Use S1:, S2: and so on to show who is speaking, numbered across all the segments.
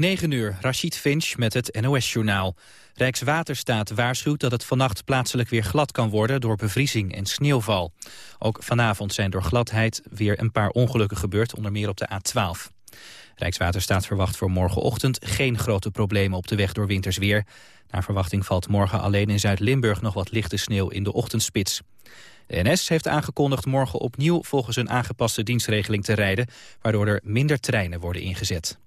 S1: 9 uur, Rashid Finch met het NOS-journaal. Rijkswaterstaat waarschuwt dat het vannacht plaatselijk weer glad kan worden door bevriezing en sneeuwval. Ook vanavond zijn door gladheid weer een paar ongelukken gebeurd, onder meer op de A12. Rijkswaterstaat verwacht voor morgenochtend geen grote problemen op de weg door wintersweer. Naar verwachting valt morgen alleen in Zuid-Limburg nog wat lichte sneeuw in de ochtendspits. De NS heeft aangekondigd morgen opnieuw volgens een aangepaste dienstregeling te rijden, waardoor er minder treinen worden ingezet.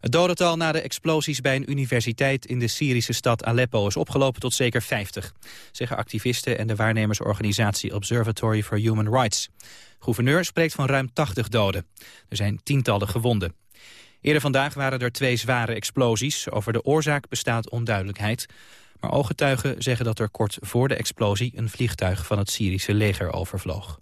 S1: Het dodental na de explosies bij een universiteit in de Syrische stad Aleppo is opgelopen tot zeker 50, zeggen activisten en de waarnemersorganisatie Observatory for Human Rights. gouverneur spreekt van ruim 80 doden. Er zijn tientallen gewonden. Eerder vandaag waren er twee zware explosies. Over de oorzaak bestaat onduidelijkheid. Maar ooggetuigen zeggen dat er kort voor de explosie een vliegtuig van het Syrische leger overvloog.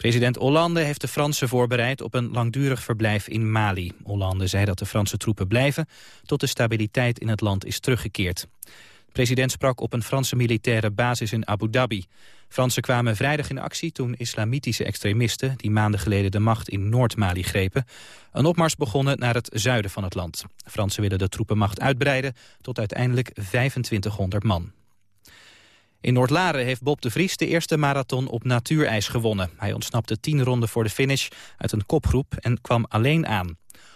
S1: President Hollande heeft de Fransen voorbereid op een langdurig verblijf in Mali. Hollande zei dat de Franse troepen blijven tot de stabiliteit in het land is teruggekeerd. De president sprak op een Franse militaire basis in Abu Dhabi. Fransen kwamen vrijdag in actie toen islamitische extremisten... die maanden geleden de macht in Noord-Mali grepen... een opmars begonnen naar het zuiden van het land. Fransen willen de troepenmacht uitbreiden tot uiteindelijk 2500 man. In Noord-Laren heeft Bob de Vries de eerste marathon op natuurijs gewonnen. Hij ontsnapte tien ronden voor de finish uit een kopgroep en kwam alleen aan.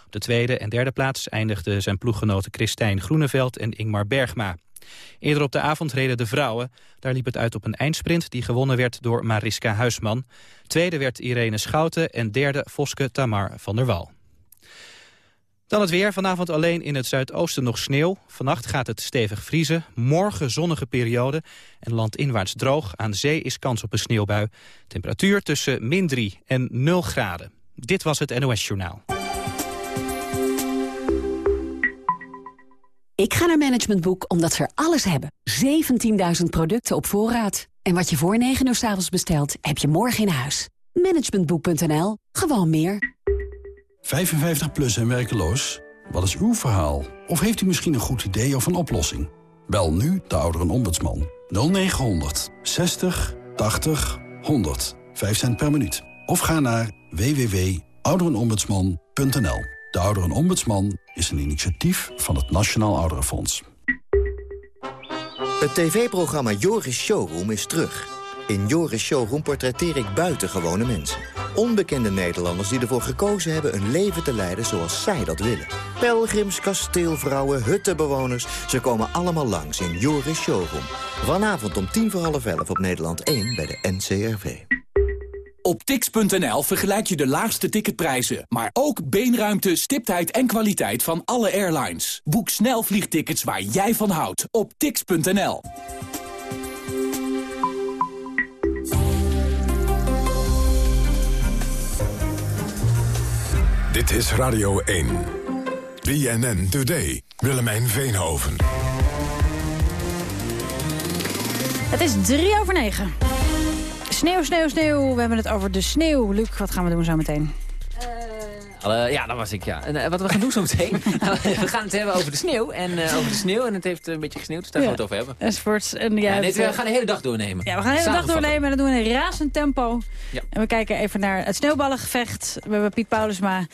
S1: Op de tweede en derde plaats eindigden zijn ploeggenoten Christijn Groeneveld en Ingmar Bergma. Eerder op de avond reden de vrouwen. Daar liep het uit op een eindsprint die gewonnen werd door Mariska Huisman. Tweede werd Irene Schouten en derde Voske Tamar van der Wal. Dan het weer. Vanavond alleen in het zuidoosten nog sneeuw. Vannacht gaat het stevig vriezen. Morgen zonnige periode. En landinwaarts droog. Aan zee is kans op een sneeuwbui. Temperatuur tussen min 3 en 0 graden. Dit was het NOS Journaal.
S2: Ik ga naar Management Boek omdat ze er alles hebben. 17.000 producten op voorraad. En wat je voor 9 uur s avonds bestelt, heb je morgen in huis. Managementboek.nl. Gewoon meer.
S3: 55 plus en werkeloos? Wat is uw verhaal? Of heeft u misschien een goed idee of een oplossing? Bel nu de ouderenombudsman. 0900 60 80 100. 5 cent per minuut. Of ga naar www.ouderenombudsman.nl. De Ouderenombudsman is een initiatief van het Nationaal Ouderenfonds.
S4: Het tv-programma Joris Showroom is terug. In Joris Showroom portretteer ik buitengewone mensen. Onbekende Nederlanders die ervoor gekozen hebben een leven te leiden zoals zij dat willen. Pelgrims, kasteelvrouwen, huttenbewoners, ze komen allemaal langs in Joris Showroom. Vanavond om tien voor half elf op Nederland 1 bij de NCRV.
S5: Op tix.nl vergelijk je de laagste ticketprijzen, maar ook beenruimte, stiptheid en kwaliteit van alle airlines. Boek snel vliegtickets waar jij van houdt op tix.nl.
S6: Dit is Radio 1. BNN Today. Willemijn Veenhoven.
S7: Het is drie over negen. Sneeuw, sneeuw, sneeuw. We hebben het over de sneeuw. Luc, wat gaan we doen zo meteen?
S8: Uh, ja, dat was ik, ja. En uh, wat we gaan doen zo meteen... we gaan het hebben over de sneeuw. En uh, over de sneeuw. En het heeft een beetje gesneeuwd, dus daar gaan we het over hebben.
S7: Sports. En, ja,
S8: ja nee, we gaan de hele dag doornemen.
S7: Ja, we gaan de hele dag doornemen. En dat doen we in een razend tempo. Ja. En we kijken even naar het sneeuwballengevecht. We hebben Piet Paulusma.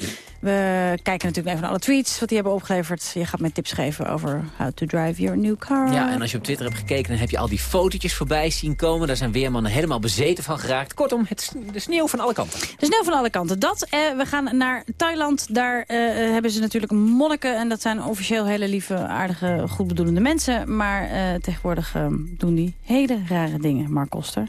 S7: We kijken natuurlijk even naar alle tweets wat die hebben opgeleverd. Je gaat mij tips geven over how to drive your new car.
S8: Ja, en als je op Twitter hebt gekeken, dan heb je al die fotootjes voorbij zien komen. Daar zijn weermannen helemaal bezeten van geraakt. Kortom, het, de sneeuw van alle kanten.
S7: De sneeuw van alle kanten. Dat, eh, we gaan naar Thailand. Daar uh, hebben ze natuurlijk monniken. En dat zijn officieel hele lieve, aardige, goedbedoelende mensen. Maar uh, tegenwoordig uh, doen die hele rare dingen, Mark Koster.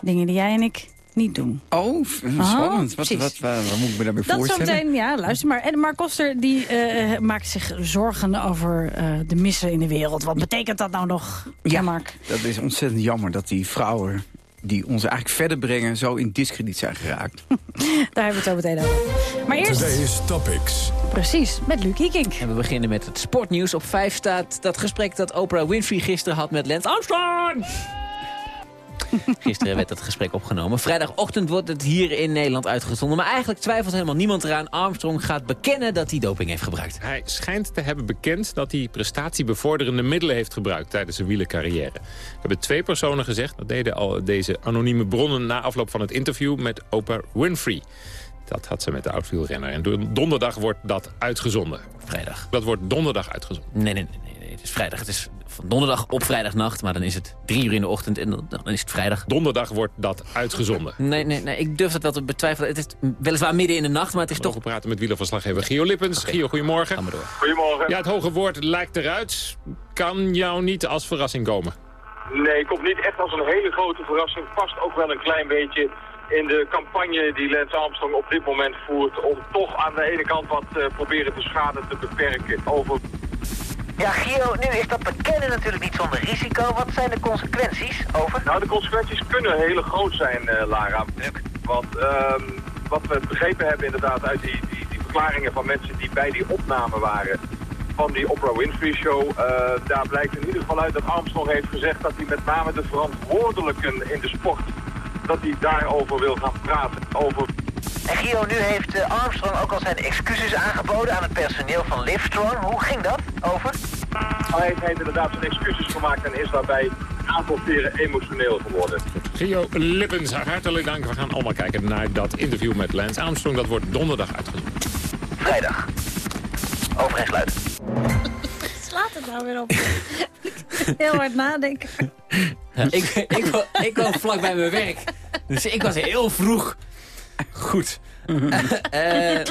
S7: Dingen die jij en ik niet doen.
S9: Oh, spannend. Wat, wat, wat, wat, moet ik me daarbij
S7: dat
S9: voorstellen?
S7: Dat zometeen, ja, luister maar. En Mark Koster die, uh, maakt zich zorgen over uh, de missen in de wereld. Wat betekent dat nou nog,
S9: ja,
S7: Mark?
S9: Dat is ontzettend jammer dat die vrouwen die ons eigenlijk verder brengen... zo in discrediet zijn geraakt.
S7: Daar hebben we het zo meteen over. Maar eerst...
S6: Today's Topics.
S7: Precies, met Luc Hiekink.
S8: En we beginnen met het sportnieuws. Op 5 staat dat gesprek dat Oprah Winfrey gisteren had met Lance Armstrong. Gisteren werd het gesprek opgenomen. Vrijdagochtend wordt het hier in Nederland uitgezonden. Maar eigenlijk twijfelt helemaal niemand eraan. Armstrong gaat bekennen dat hij doping heeft gebruikt.
S10: Hij schijnt te hebben bekend dat hij prestatiebevorderende middelen heeft gebruikt tijdens zijn wielercarrière. Er hebben twee personen gezegd, dat deden al deze anonieme bronnen na afloop van het interview met Oprah Winfrey. Dat had ze met de oud-wielrenner. En donderdag wordt dat uitgezonden.
S8: Vrijdag.
S10: Dat wordt donderdag uitgezonden.
S8: Nee, nee, nee, nee, het is vrijdag. Het is van donderdag op vrijdagnacht, maar dan is het drie uur in de ochtend en dan, is het vrijdag.
S10: Donderdag wordt dat uitgezonden.
S8: Nee, nee, nee, ik durf dat wel te betwijfelen. Het is weliswaar midden in de nacht, maar het is
S10: We
S8: toch...
S10: mogen praten met wielerverslaggever Gio Lippens. Gio, goedemorgen.
S8: Ga maar door.
S11: Goedemorgen.
S10: Ja, het hoge woord lijkt eruit. Kan jou niet als verrassing komen?
S11: Nee, komt niet echt als een hele grote verrassing. Past ook wel een klein beetje in de campagne die Lance Armstrong op dit moment voert... om toch aan de ene kant wat eh, proberen de schade te beperken over...
S12: Ja, Gio, nu is dat bekennen natuurlijk niet zonder risico. Wat zijn de consequenties? Over?
S11: Nou, de consequenties kunnen heel groot zijn, eh, Lara. Want ehm, wat we begrepen hebben inderdaad uit die, die, die verklaringen van mensen die bij die opname waren van die Oprah Winfrey Show, eh, daar blijkt in ieder geval uit dat Armstrong heeft gezegd dat hij met name de verantwoordelijken in de sport, dat hij daarover wil gaan praten. Over
S12: En Gio, nu heeft eh, Armstrong ook al zijn excuses aangeboden aan het personeel van Livestrong. Hoe ging dat? Over?
S11: Hij heeft, heeft inderdaad zijn excuses gemaakt en is daarbij een aantal keren emotioneel geworden.
S10: Gio Lippens, hartelijk dank. We gaan allemaal kijken naar dat interview met Lance Armstrong. Dat wordt donderdag uitgezonden.
S12: Vrijdag. Over en sluiten.
S7: Slaat het nou weer op? Heel hard nadenken.
S8: Ja, ik, ik, ik woon vlak bij mijn werk. Dus ik was heel vroeg. Goed. Eh,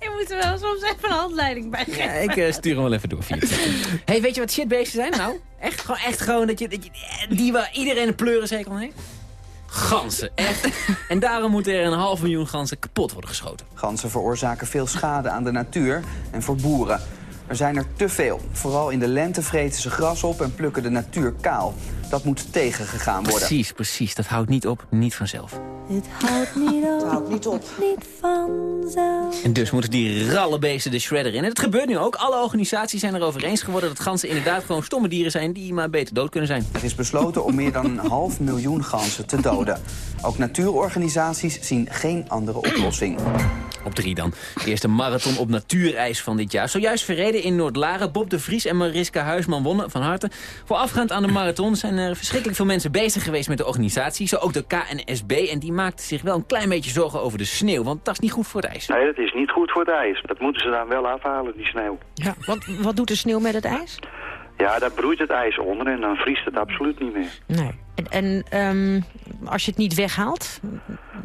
S7: Je moet er wel soms even een handleiding bij geven.
S8: ja, ik eh, stuur hem wel even door via hey, weet je wat shitbeesten zijn nou? Echt gewoon, echt gewoon dat je, dat je die waar iedereen een pleurenzeker aan heeft? Ganzen, echt. En daarom moeten er een half miljoen ganzen kapot worden geschoten.
S13: Ganzen veroorzaken veel schade aan de natuur en voor boeren. Er zijn er te veel. Vooral in de lente vreten ze gras op en plukken de natuur kaal. Dat moet tegengegaan worden.
S8: Precies, precies. Dat houdt niet op, niet vanzelf.
S14: Het houdt niet op. Het houdt niet op. Niet vanzelf.
S8: En dus moeten die rallebeesten de shredder in. En het gebeurt nu ook. Alle organisaties zijn erover eens geworden dat ganzen inderdaad gewoon stomme dieren zijn die maar beter dood kunnen zijn.
S13: Er is besloten om meer dan een half miljoen ganzen te doden. Ook natuurorganisaties zien geen andere oplossing.
S8: Op drie dan. De eerste marathon op natuurijs van dit jaar. Zojuist verreden in Noord-Laren. Bob de Vries en Mariska Huisman wonnen van harte. Voorafgaand aan de marathon zijn er verschrikkelijk veel mensen bezig geweest met de organisatie. Zo ook de KNSB. En die maakte zich wel een klein beetje zorgen over de sneeuw. Want dat is niet goed voor het ijs.
S15: Nee, dat is niet goed voor het ijs. Dat moeten ze dan wel afhalen, die sneeuw.
S16: Ja, wat, wat doet de sneeuw met het ijs?
S15: Ja, daar broeit het ijs onder en dan vriest het absoluut niet meer.
S16: Nee. En, en ehm, als je het niet weghaalt?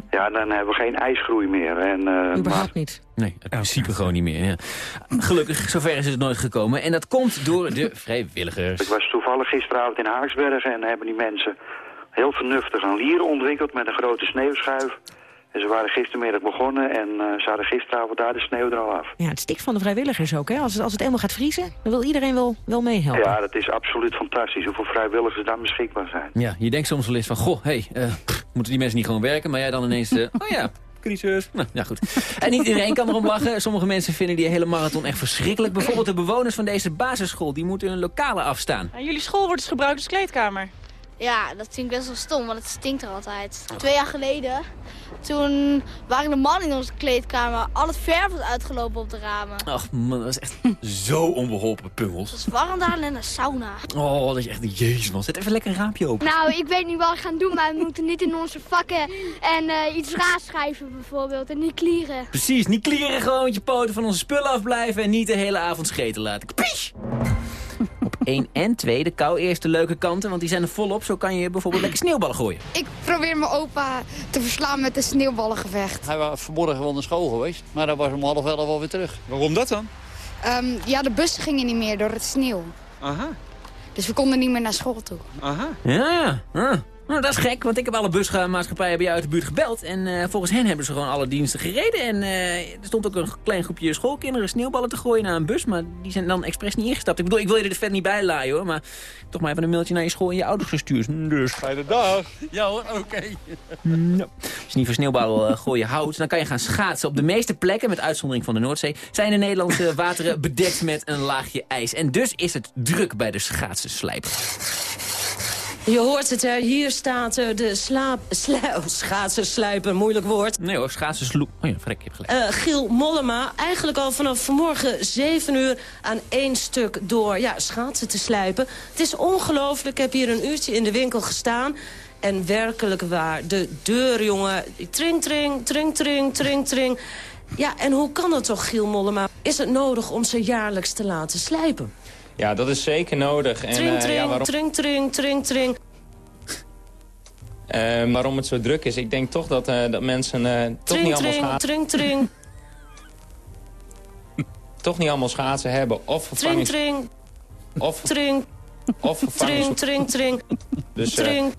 S15: Ja, dan hebben we geen ijsgroei meer. En, uh,
S16: Überhaupt niet?
S8: Nee, het principe gewoon niet meer. Ja. Gelukkig, zover is het nooit gekomen. En dat komt door de vrijwilligers.
S15: Ik was toevallig gisteravond in Haaksbergen en hebben die mensen heel vernuftig een lier ontwikkeld met een grote sneeuwschuif. En ze waren gistermiddag begonnen en uh, ze hadden gisteravond daar de sneeuw er al af.
S16: Ja, het stikt van de vrijwilligers ook, hè? Als het, als het eenmaal gaat vriezen, dan wil iedereen wel, wel meehelpen.
S15: Ja, dat is absoluut fantastisch hoeveel vrijwilligers daar beschikbaar zijn.
S8: Ja, je denkt soms wel eens van, goh, hé, hey, uh, moeten die mensen niet gewoon werken? Maar jij dan ineens, uh, oh ja, crisis. Nou, ja, goed. En niet iedereen kan erom lachen. Sommige mensen vinden die hele marathon echt verschrikkelijk. Bijvoorbeeld de bewoners van deze basisschool, die moeten hun lokalen afstaan.
S17: En jullie school wordt dus gebruikt als kleedkamer?
S18: Ja, dat vind ik best wel stom, want het stinkt er altijd. Twee jaar geleden, toen waren de mannen in onze kleedkamer. Al het verf was uitgelopen op de ramen.
S8: Ach man, dat is echt zo onbeholpen pummels.
S18: Het was warm daar en een sauna.
S8: Oh, dat is echt, jezus man. Zet even lekker een raampje open.
S18: Nou, ik weet niet wat we gaan doen, maar we moeten niet in onze vakken en uh, iets raars schrijven bijvoorbeeld. En niet klieren.
S8: Precies, niet klieren, gewoon met je poten van onze spullen afblijven en niet de hele avond scheten laten. Kapisch! Op 1 en 2 de kou eerst de leuke kanten, want die zijn er volop. Zo kan je bijvoorbeeld lekker sneeuwballen gooien.
S19: Ik probeer mijn opa te verslaan met een sneeuwballengevecht.
S20: Hij was vanmorgen wel naar school geweest, maar dan was om half elf wel weer terug.
S21: Waarom dat dan?
S19: Um, ja, de bussen gingen niet meer door het sneeuw.
S21: Aha.
S19: Dus we konden niet meer naar school toe.
S21: Aha.
S8: Ja, ja. Nou, dat is gek, want ik heb alle busmaatschappijen bij jou uit de buurt gebeld. En uh, volgens hen hebben ze gewoon alle diensten gereden. En uh, er stond ook een klein groepje schoolkinderen sneeuwballen te gooien naar een bus. Maar die zijn dan expres niet ingestapt. Ik bedoel, ik wil je er vet niet bij laaien hoor. Maar toch maar even een mailtje naar je school en je ouders gestuurd. Dus.
S21: Fijne dag. Ja hoor, oké. Okay.
S8: No. Als je niet voor sneeuwballen uh, gooien houdt, dan kan je gaan schaatsen. Op de meeste plekken, met uitzondering van de Noordzee, zijn de Nederlandse wateren bedekt met een laagje ijs. En dus is het druk bij de schaatsenslijper.
S22: Je hoort het, hè? hier staat er de slaap, sla, oh, moeilijk woord.
S8: Nee hoor, schaatsensloep. Oh ja, vrek, ik heb gelijk.
S22: Uh, Giel Mollema, eigenlijk al vanaf vanmorgen 7 uur aan één stuk door ja, schaatsen te slijpen. Het is ongelooflijk, ik heb hier een uurtje in de winkel gestaan... En werkelijk waar, de deur, jongen, tring, tring, tring, tring, tring, tring. Ja, en hoe kan dat toch, Giel Mollema? Is het nodig om ze jaarlijks te laten slijpen?
S23: Ja, dat is zeker nodig. En,
S22: Tring,
S23: eh,
S22: tring,
S23: ja, waarom,
S22: tring, tring, tring, tring.
S23: eh, waarom het zo druk is, ik denk toch dat, eh, dat mensen toch,
S22: Tring,
S23: niet allemaal
S22: tring,
S23: schaatsen,
S22: tring, tring.
S23: toch niet allemaal schaatsen hebben. Of
S22: Tring,
S23: vervangings...
S22: tring,
S23: Of,
S22: tring,
S23: of vervangings...
S22: tring, tring, tring,
S23: Dus,
S22: tring,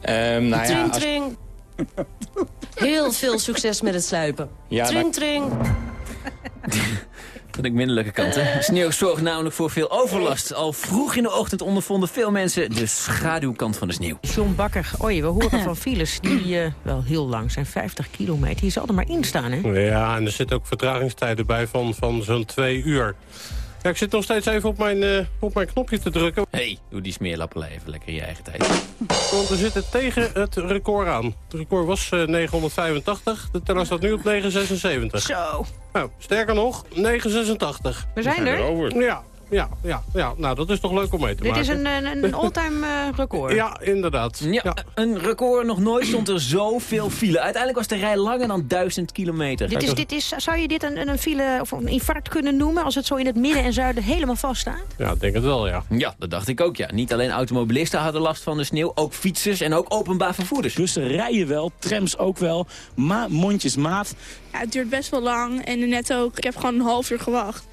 S23: ehm, nou ja,
S22: tring,
S23: als-
S22: tring. Heel veel succes met het sluipen.
S23: Ja,
S22: tring,
S23: dat-
S22: tring.
S8: Van de minderlijke kant, hè? Sneeuw zorgt namelijk voor veel overlast. Al vroeg in de ochtend ondervonden veel mensen de schaduwkant van de sneeuw.
S16: John Bakker, oei, we horen van files die eh, wel heel lang zijn, 50 kilometer. Je zal er maar in staan, hè?
S24: Ja, en er zitten ook vertragingstijden bij van, van zo'n twee uur. Ja, ik zit nog steeds even op mijn, eh, op mijn knopje te drukken.
S8: Hé, hey, doe die smeerlappelij even lekker in je eigen tijd.
S24: Want we zitten tegen het record aan. Het record was eh, 985, de teller staat nu op 976.
S16: Zo.
S24: Nou, sterker nog, 986.
S16: We zijn er.
S24: Ja, ja, ja, ja. Nou, dat is toch leuk om mee te
S16: Dit
S24: maken.
S16: is een, een, een all-time eh, record.
S24: Ja, inderdaad.
S8: Ja, een record. Nog nooit stond er zoveel file. Uiteindelijk was de rij langer dan 1000 kilometer.
S16: Dit is, dit is, zou je dit een, een file of een infarct kunnen noemen... als het zo in het midden en zuiden helemaal vast staat?
S24: Ja, ik denk het wel, ja.
S8: Ja, dat dacht ik ook, ja. Niet alleen automobilisten hadden last van de sneeuw, ook fietsers en ook openbaar vervoerders.
S25: Bussen rijden wel, trams ook wel, maar mondjesmaat.
S26: Ja, het duurt best wel lang en net ook. Ik heb gewoon een half uur gewacht.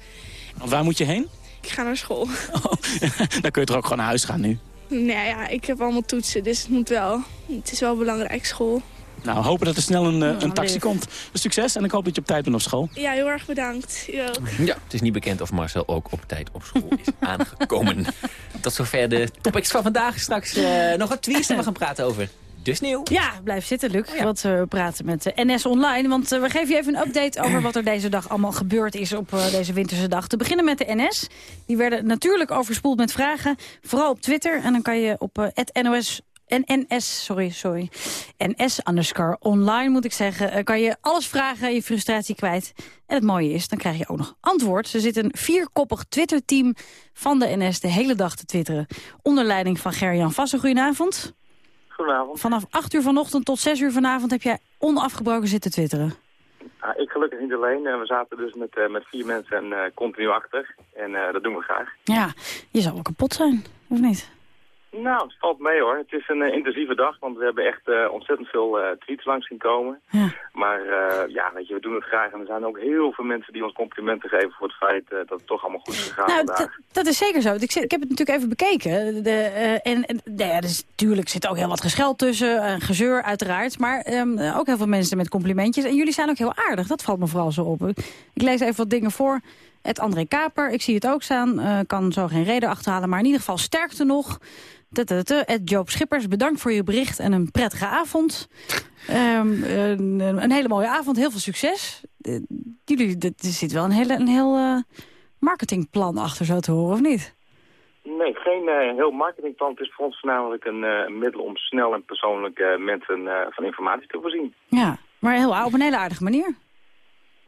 S25: Waar moet je heen?
S26: Ik ga naar school.
S25: Dan kun je toch ook gewoon naar huis gaan nu?
S26: Nee, ja, ik heb allemaal toetsen, dus het moet wel. Het is wel belangrijk, school.
S25: Nou, hopen dat er snel een, eh, een taxi komt. Succes en ik hoop dat je op tijd bent op school.
S26: Ja, heel erg bedankt. U ook.
S8: Ja, het is niet bekend of Marcel ook op tijd op school is aangekomen. Tot zover de topics van vandaag. Straks eh, nog wat tweets en we gaan praten over de sneeuw.
S7: Ja, blijf zitten, Luc. Want we praten met eh, NS Online. Want eh, we geven je even een update over wat er deze dag allemaal gebeurd is op eh, deze winterse dag. Te beginnen met de NS. Die werden natuurlijk overspoeld met vragen. Vooral op Twitter. En dan kan je op NOS... NS, sorry, sorry. NS underscore online moet ik zeggen. kan je alles vragen, je frustratie kwijt. En het mooie is, dan krijg je ook nog antwoord. Er zit een vierkoppig Twitter-team van de NS de hele dag te twitteren. Onder leiding van Gerjan Vassen. Goedenavond. Vanaf 8 uur vanochtend tot 6 uur vanavond heb jij onafgebroken zitten twitteren.
S27: Ah, ik gelukkig niet alleen. Eh, we zaten dus met, eh, met vier mensen en, eh, continu achter. En dat doen we graag.
S7: Ja, je zou wel kapot zijn, of niet?
S27: Nou, het valt mee hoor. Het is een eh, intensieve dag, want we hebben echt eh, ontzettend veel eh, tweets langs zien komen. Maar eh, ja, weet je, we doen het graag. En er zijn ook heel veel mensen die ons complimenten geven voor het feit dat het toch allemaal goed is gegaan
S7: Nou,
S27: vandaag.
S7: dat is zeker zo. Ik, ik heb het natuurlijk even bekeken. De, en en nou ja, dus, natuurlijk zit ook heel wat gescheld tussen. en gezeur uiteraard. Maar ehm, ook heel veel mensen met complimentjes. En jullie zijn ook heel aardig. Dat valt me vooral zo op. Ik lees even wat dingen voor. Het André Kaper, ik zie het ook staan. eh, kan zo geen reden achterhalen. Maar in ieder geval sterkte nog. Het Joop Schippers, bedankt voor je bericht en een prettige avond. Ehm, een, een hele mooie avond, heel veel succes. Eh, jullie, er zit wel een, hele, een heel eh, marketingplan achter, zo te horen, of niet?
S27: Nee, geen heel marketingplan. Het is voor ons voornamelijk een middel om snel en persoonlijk mensen van informatie te voorzien.
S7: Ja, maar heel, op een hele aardige manier.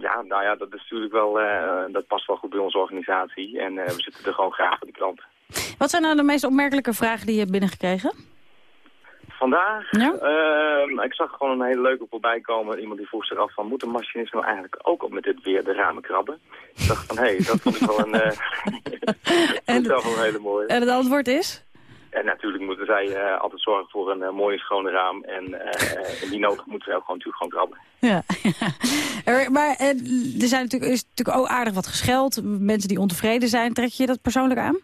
S27: Ja, nou ja, dat is natuurlijk wel, eh, dat past wel goed bij onze organisatie. En eh, we zitten er gewoon graag voor die klanten.
S7: Wat zijn nou de meest opmerkelijke vragen die je hebt binnengekregen?
S27: Vandaag, ehm, ik zag gewoon een hele leuke voorbij komen. Iemand die vroeg zich af van, moet een machinist nou eigenlijk ook op met dit weer de ramen krabben? Ik dacht van, hé, hey, dat vond ik wel een, eh en, wel een hele mooie.
S7: En het antwoord is?
S27: En natuurlijk moeten zij eh, altijd zorgen voor een eh, mooie schone raam. En uh, die nodig moeten zij ook gewoon, natuurlijk gewoon krabben.
S7: Ja, maar uh, er zijn natuurlijk, is natuurlijk ook aardig wat gescheld. Mensen die ontevreden zijn, trek je dat persoonlijk aan?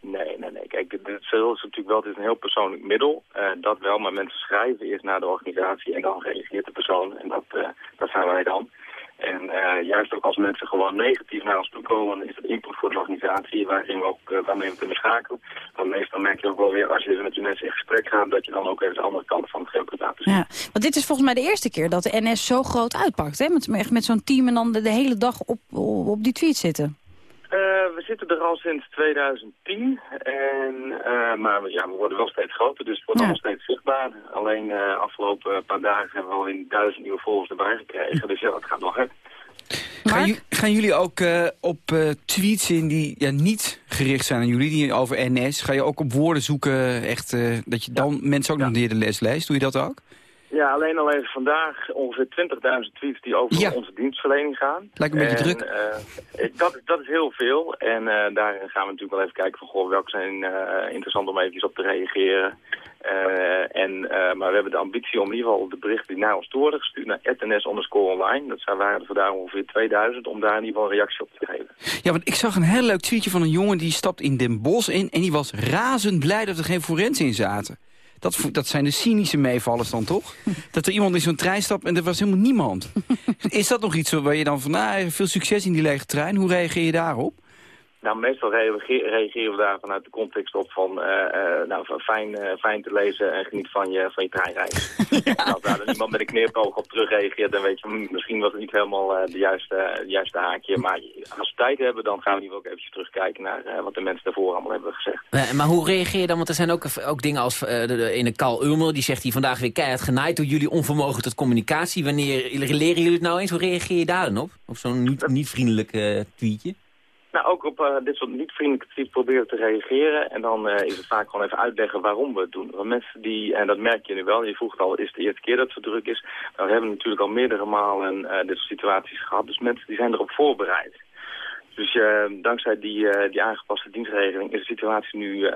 S27: Nee, nee, nee. Kijk, het is natuurlijk wel, het is een heel persoonlijk middel. Uh, dat wel, maar mensen schrijven eerst naar de organisatie en dan reageert de persoon. En dat, uh, dat zijn wij dan. En uh, juist ook als mensen gewoon negatief naar ons toe komen, is het input voor de organisatie waarin we ook, uh, waarmee we kunnen schakelen. Want meestal merk je ook wel weer, als je met die mensen in gesprek gaat, dat je dan ook even de andere kant van het geheel kunt laten zien.
S7: Ja, want dit is volgens mij de eerste keer dat de NS zo groot uitpakt, hè? Met, echt met zo'n team en dan de, de hele dag op, op die tweet zitten.
S27: Uh, we zitten er al sinds 2010, en, uh, maar ja, we worden wel steeds groter, dus het wordt ja. nog steeds zichtbaar. Alleen uh, afgelopen paar dagen hebben we al in duizend nieuwe volgers erbij gekregen, dus ja, dat gaat nog hè.
S9: Gaan, gaan, jullie ook uh, op uh, tweets in die ja, niet gericht zijn aan jullie, die over NS, ga je ook op woorden zoeken, echt, uh, dat je dan ja. mensen ook ja. nog de les leest? Doe je dat ook?
S27: Ja, alleen al even vandaag ongeveer 20.000 tweets die over onze dienstverlening gaan.
S9: Lijkt een beetje druk.
S27: Uh, dat, dat is heel veel. En uh, daar gaan we natuurlijk wel even kijken van, goh, welke zijn uh, interessant om even op te reageren. en, maar we hebben de ambitie om in ieder geval de berichten die naar ons toe worden gestuurd naar etns underscore online. Dat zijn, waren er vandaag ongeveer 2000 om daar in ieder geval een reactie op te geven.
S9: Ja, want ik zag een heel leuk tweetje van een jongen die stapt in Den Bosch in en die was razend blij dat er geen forensen in zaten. Dat, dat zijn de cynische meevallers dan toch? dat er iemand in zo'n trein stapt en er was helemaal niemand. Is dat nog iets waar je dan van, nou, veel succes in die lege trein. Hoe reageer je daarop?
S27: Nou, meestal reageren we daar vanuit de context op van, uh, uh, nou, fijn, uh, fijn te lezen en geniet van je, van je treinreis. ja. En als daar dan iemand met een knipoog op terug reageert, dan weet je, hm, misschien was het niet helemaal de, juiste, juiste haakje. Maar als we tijd hebben, dan gaan we hier ook eventjes terugkijken naar wat de mensen daarvoor allemaal hebben gezegd.
S8: maar hoe reageer je dan? Want er zijn ook, ook dingen als de, in de Karl Ulmer, die zegt hier vandaag weer keihard genaaid door jullie onvermogen tot communicatie. Wanneer leren jullie het nou eens? Hoe reageer je daar dan op? Op zo'n niet, niet vriendelijk tweetje?
S27: Nou, ook op uh, dit soort niet-vriendelijke tweets proberen te reageren. En dan uh, is het vaak gewoon even uitleggen waarom we het doen. Want mensen die, en dat merk je nu wel, je vroeg het al, is het de eerste keer dat het zo druk is. Nou, we hebben natuurlijk al meerdere malen uh, dit soort situaties gehad. Dus mensen die zijn erop voorbereid. Dus uh, dankzij die, uh, die aangepaste dienstregeling is de situatie nu uh,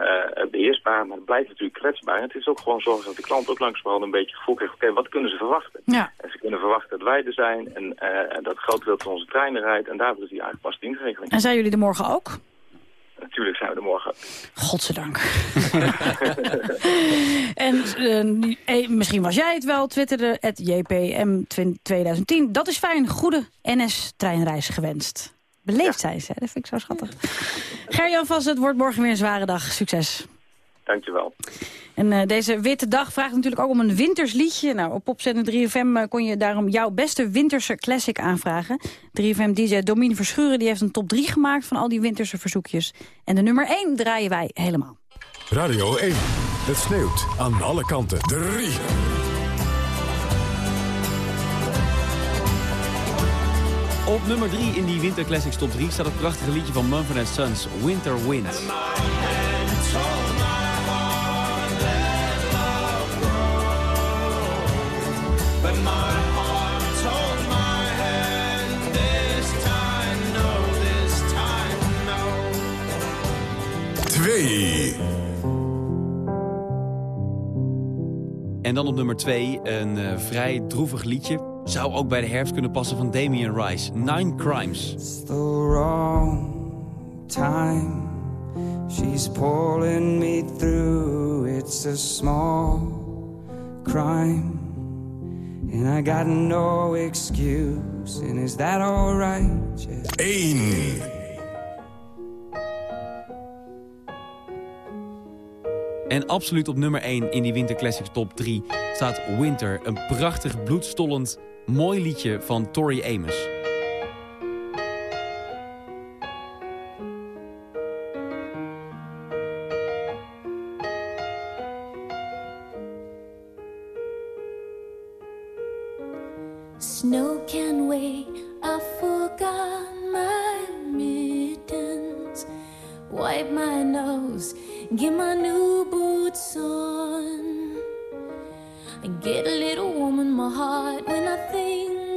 S27: beheersbaar. Maar het blijft natuurlijk kwetsbaar. En het is ook gewoon zorgen dat de klant ook langzamerhand een beetje gevoel krijgt. Oké, wat kunnen ze verwachten?
S7: Ja.
S27: En ze kunnen verwachten dat wij er zijn. En dat groot deel van onze treinen rijdt. En daarvoor is die aangepaste dienstregeling.
S7: En zijn jullie er morgen ook?
S27: Natuurlijk zijn we er morgen.
S7: Godzijdank. en misschien was jij het wel, twitterde het JPM 2010. Dat is fijn, goede NS-treinreis gewenst. Beleefd zijn ze, dat vind ik zo schattig. Gerjan vast, het wordt morgen weer een zware dag. Succes.
S27: Dankjewel.
S7: En uh, deze witte dag vraagt natuurlijk ook om een wintersliedje. Nou, op Popzender 3FM uh, kon je daarom jouw beste winterse classic aanvragen. 3FM-dj Domine Verschuren die heeft een top 3 gemaakt van al die winterse verzoekjes. En de nummer 1 draaien wij helemaal.
S28: Radio 1, het sneeuwt aan alle kanten. 3.
S29: Op nummer 3 in die Winter Classics top 3 staat het prachtige liedje van Mumford Sons, Winter Wind.
S28: Twee.
S29: En dan op nummer 2 een uh, vrij droevig liedje. Zou ook bij de herfst kunnen passen van Damien Rice. Nine Crimes.
S30: It's the wrong time. She's pulling me through. It's a small crime. And I got no excuse. And is that alright?
S28: Yeah. Eén.
S29: En absoluut op nummer 1 in die Winter Classics top 3 staat Winter. Een prachtig bloedstollend mooi liedje van Tori Amos.
S14: Snow can wait, I forgot my mittens. Wipe my nose, get my new boots on. I get a little warm in my heart when I think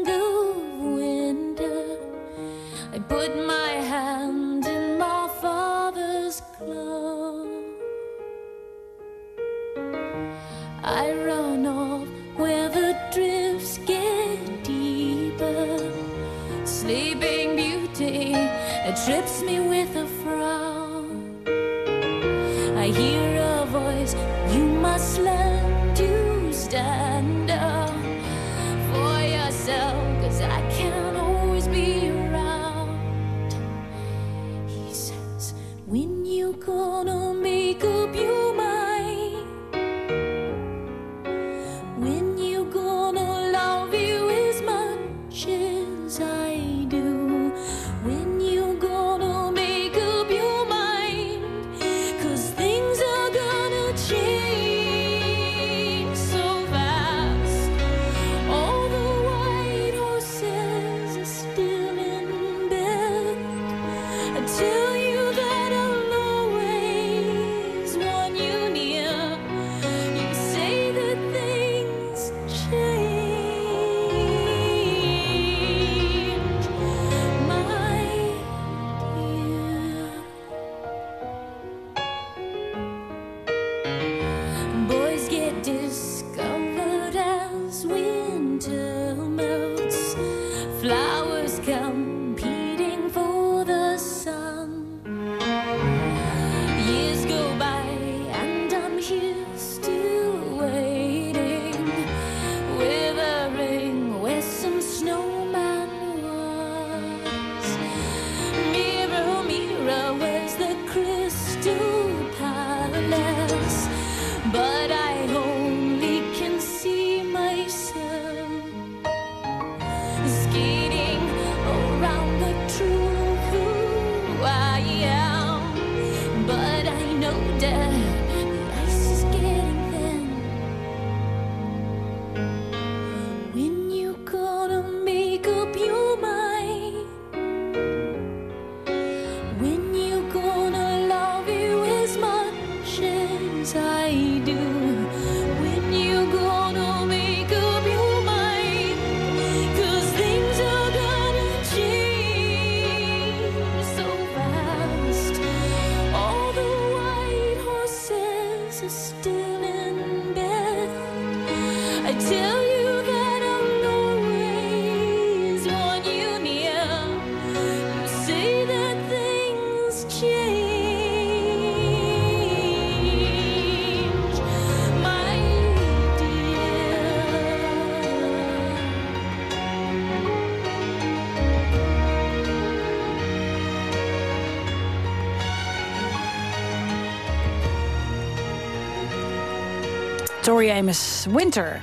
S7: Tori Amos, Winter.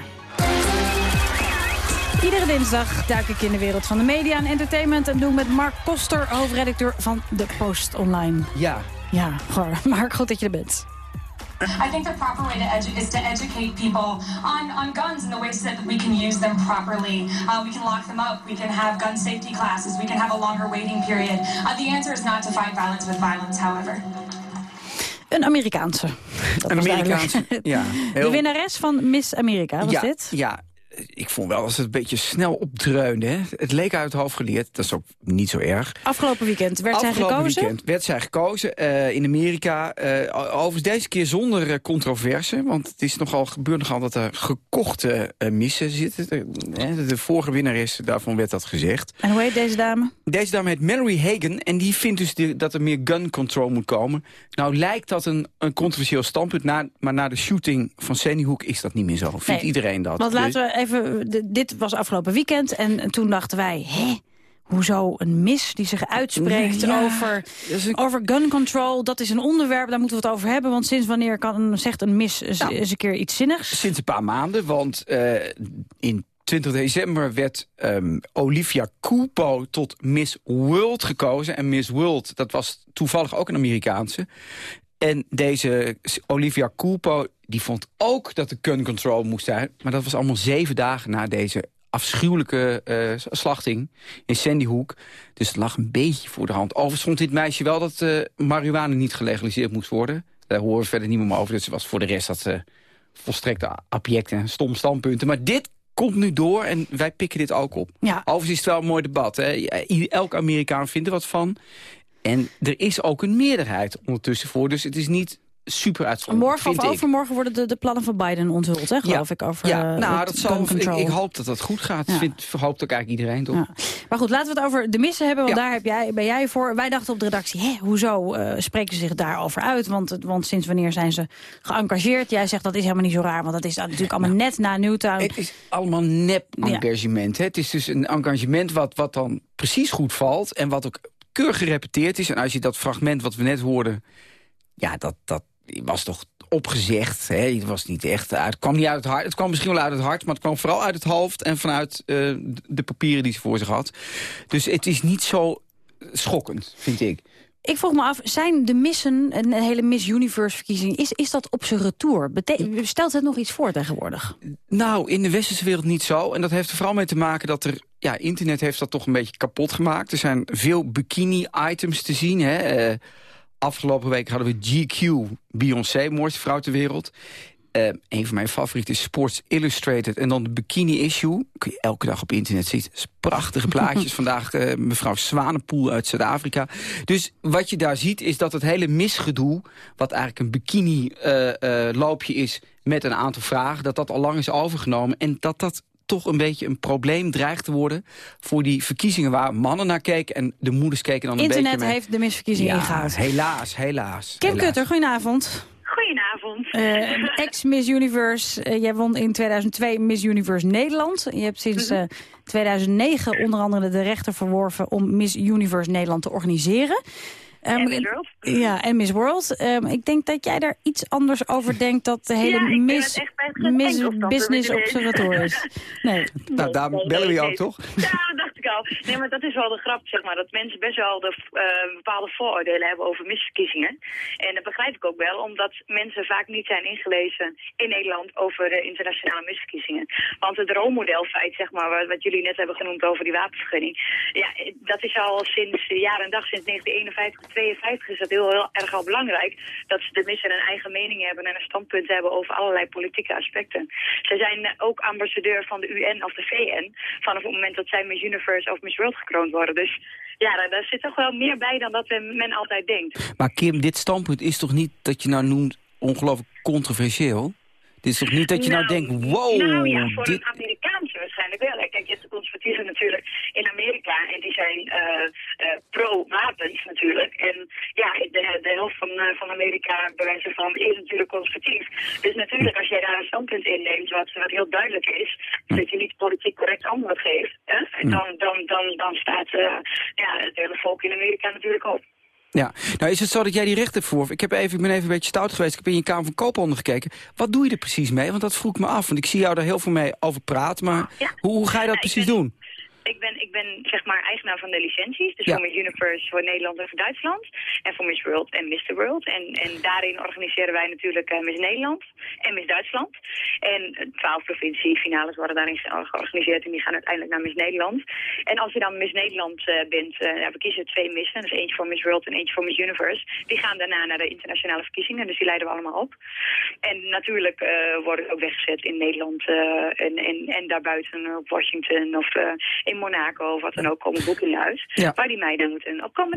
S7: Iedere dinsdag duik ik in de wereld van de media en entertainment... en doe met Mark Koster, hoofdredacteur van De Post Online.
S9: Ja.
S7: Ja, goh, Mark, goed dat je er bent.
S31: I think the proper way to is to educate people on, on guns and the ways that we can use them properly. Uh, we can lock them up. We can have gun safety classes. We can have a longer waiting period. Uh, the answer is not to fight violence with violence, however.
S7: Een Amerikaanse. Dat
S9: Een Amerikaanse, ja.
S7: De
S9: Heel-
S7: winnares van Miss Amerika, was
S9: ja,
S7: dit?
S9: Ja, vond wel dat het een beetje snel opdreunde. Hè? Het leek uit het hoofd geleerd. Dat is ook niet zo erg.
S7: Afgelopen weekend werd zij
S9: Afgelopen
S7: gekozen.
S9: weekend werd zij gekozen eh, in Amerika. eh overigens deze keer zonder eh, controverse. Want het is nogal, gebeurt nogal dat er gekochte missen zitten. De, de vorige winnares, daarvan werd dat gezegd.
S7: En hoe heet deze dame?
S9: Deze dame heet Mallory Hagan en die vindt dus de- dat er meer gun control moet komen. Nou lijkt dat een, een controversieel standpunt, na, maar na de shooting van Sandy Hook is dat niet meer zo. Vindt
S7: Nee,
S9: iedereen dat.
S7: Want laten we even... de- dit was afgelopen weekend en toen dachten wij... Hè? Hoezo een mis die zich uitspreekt
S9: ja,
S7: over,
S9: een-
S7: over gun control? Dat is een onderwerp, daar moeten we het over hebben. Want sinds wanneer kan, zegt een mis eens,
S9: Nou,
S7: een keer iets zinnigs?
S9: Sinds een paar maanden, want eh, in 20 december werd ehm, Olivia Culpo tot Miss World gekozen. En Miss World, dat was toevallig ook een Amerikaanse. En deze Olivia Culpo, die vond ook dat de gun control moest zijn. Maar dat was allemaal zeven dagen na deze afschuwelijke eh, slachting in Sandy Hook. Dus het lag een beetje voor de hand. Overigens vond dit meisje wel dat eh marihuana niet gelegaliseerd moest worden. Daar horen we verder niet meer over. Dus was voor de rest dat eh, volstrekte abjecte en stom standpunten. Maar dit komt nu door en wij pikken dit ook op.
S7: Ja.
S9: Overigens is het wel een mooi debat. Hè? Elk Amerikaan vindt er wat van. En er is ook een meerderheid ondertussen voor. Dus het is niet super uitzonderlijk,
S7: Morgen of
S9: vind
S7: overmorgen worden de, de plannen van Biden onthuld, hè, geloof ik, over
S9: ja,
S7: eh,
S9: nou, dat zal, ik, ik hoop dat dat goed gaat.
S7: Ja.
S9: Vindt, hoopt ook eigenlijk iedereen, toch?
S7: Maar goed, laten we het over de missen hebben, want daar heb jij, ben jij voor. Wij dachten op de redactie, hè, hoezo eh, spreken ze zich daarover uit? Want, want sinds wanneer zijn ze geëngageerd? Jij zegt dat is helemaal niet zo raar, want dat is natuurlijk allemaal net na Newtown.
S9: Het is allemaal nep-engagement. hè. Het is dus een engagement wat, wat dan precies goed valt... en wat ook keurig gerepeteerd is. En als je dat fragment wat we net hoorden... ja, dat, dat was toch opgezegd. Hè? Het, was niet echt uit, het kwam niet uit het hart. Het kwam misschien wel uit het hart, maar het kwam vooral uit het hoofd... en vanuit eh, de papieren die ze voor zich had. Dus het is niet zo schokkend, vind ik.
S7: Ik vroeg me af, zijn de missen, een hele Miss Universe-verkiezing... Is, is dat op zijn retour? Bete stelt het nog iets voor tegenwoordig?
S9: Nou, in de westerse wereld niet zo. En dat heeft er vooral mee te maken dat er... Ja, internet heeft dat toch een beetje kapot gemaakt. Er zijn veel bikini-items te zien. Hè. Eh, afgelopen week hadden we GQ, Beyoncé, mooiste vrouw ter wereld. Eh, een van mijn favorieten is Sports Illustrated. En dan de bikini issue. Kun je elke dag op internet zien. Prachtige plaatjes. Vandaag eh, mevrouw Zwanepoel uit Zuid-Afrika. Dus wat je daar ziet is dat het hele misgedoe... wat eigenlijk een bikini-loopje is met een aantal vragen... dat dat al lang is overgenomen. En dat dat toch een beetje een probleem dreigt te worden... voor die verkiezingen waar mannen naar keken... en de moeders keken dan een
S7: Internet
S9: beetje mee.
S7: heeft de misverkiezingen
S9: ja,
S7: ingehaald.
S9: helaas, helaas.
S7: Kim
S9: helaas.
S7: Kutter, goedenavond.
S32: Goedenavond.
S7: Eh, Ex-Miss Universe. Eh, jij won in 2002 Miss Universe Nederland. Je hebt sinds
S32: Mhm.
S7: eh, 2009 onder andere de rechten verworven... om Miss Universe Nederland te organiseren.
S32: En Miss World.
S7: Ja, en Miss World. Ehm, ik denk dat jij daar iets anders over denkt... dat de hele
S32: Ja,
S7: Miss, Miss Business is. Nee.
S9: Nou, daar bellen we jou toch?
S32: Ja, dat dacht Nee, maar dat is wel de grap, zeg maar. Dat mensen best wel de, eh, bepaalde vooroordelen hebben over misverkiezingen. En dat begrijp ik ook wel, omdat mensen vaak niet zijn ingelezen in Nederland over de internationale misverkiezingen. Want het rolmodelfeit, zeg maar, wat, jullie net hebben genoemd over die wapenvergunning. Ja, dat is al sinds jaar en dag, sinds 1951, 52 is dat heel, heel erg al belangrijk. Dat ze de missen een eigen mening hebben en een standpunt hebben over allerlei politieke aspecten. Zij zijn ook ambassadeur van de UN of de VN vanaf het moment dat zij Miss Universe of Miss World gekroond worden. Dus ja, daar, daar zit toch wel meer bij dan dat men altijd denkt.
S9: Maar Kim, dit standpunt is toch niet dat je nou noemt ongelooflijk controversieel? Dit is toch niet dat je nou, denkt, wow,
S32: Nou ja, voor
S9: dit...
S32: een Wel. Kijk, je hebt de conservatieven natuurlijk in Amerika en die zijn eh, eh, pro-wapens natuurlijk. En ja, de, de helft van, eh, van Amerika, bij wijze van, is natuurlijk conservatief. Dus natuurlijk, als jij daar een standpunt in neemt wat, wat heel duidelijk is, dat je niet politiek correct antwoord geeft, hè, dan, dan, dan, dan staat ja, het hele volk in Amerika natuurlijk op.
S9: Ja, nou is het zo dat jij die recht hebt voor. Ik, heb even, ik ben even een beetje stout geweest. Ik heb in je Kamer van Koophandel gekeken. Wat doe je er precies mee? Want dat vroeg ik me af. Want ik zie jou daar heel veel mee over praten. Maar hoe, hoe ga je dat precies doen?
S32: Ik ben, ik ben zeg maar eigenaar van de licenties. Dus
S9: Ja.
S32: voor Miss Universe voor Nederland en voor Duitsland. En voor Miss World en Mr. World. En, en daarin organiseren wij natuurlijk eh, Miss Nederland en Miss Duitsland. En eh, twaalf provinciefinales worden daarin ge- georganiseerd. En die gaan uiteindelijk naar Miss Nederland. En als je dan Miss Nederland eh, bent, ja, we kiezen twee missen. Dus eentje voor Miss World en eentje voor Miss Universe. Die gaan daarna naar de internationale verkiezingen. Dus die leiden we allemaal op. En natuurlijk worden we ook weggezet in Nederland en, en, en daarbuiten op Washington of in Monaco of wat dan ook. Komen boekingen uit.
S9: Ja.
S32: Waar die meiden moeten op komen.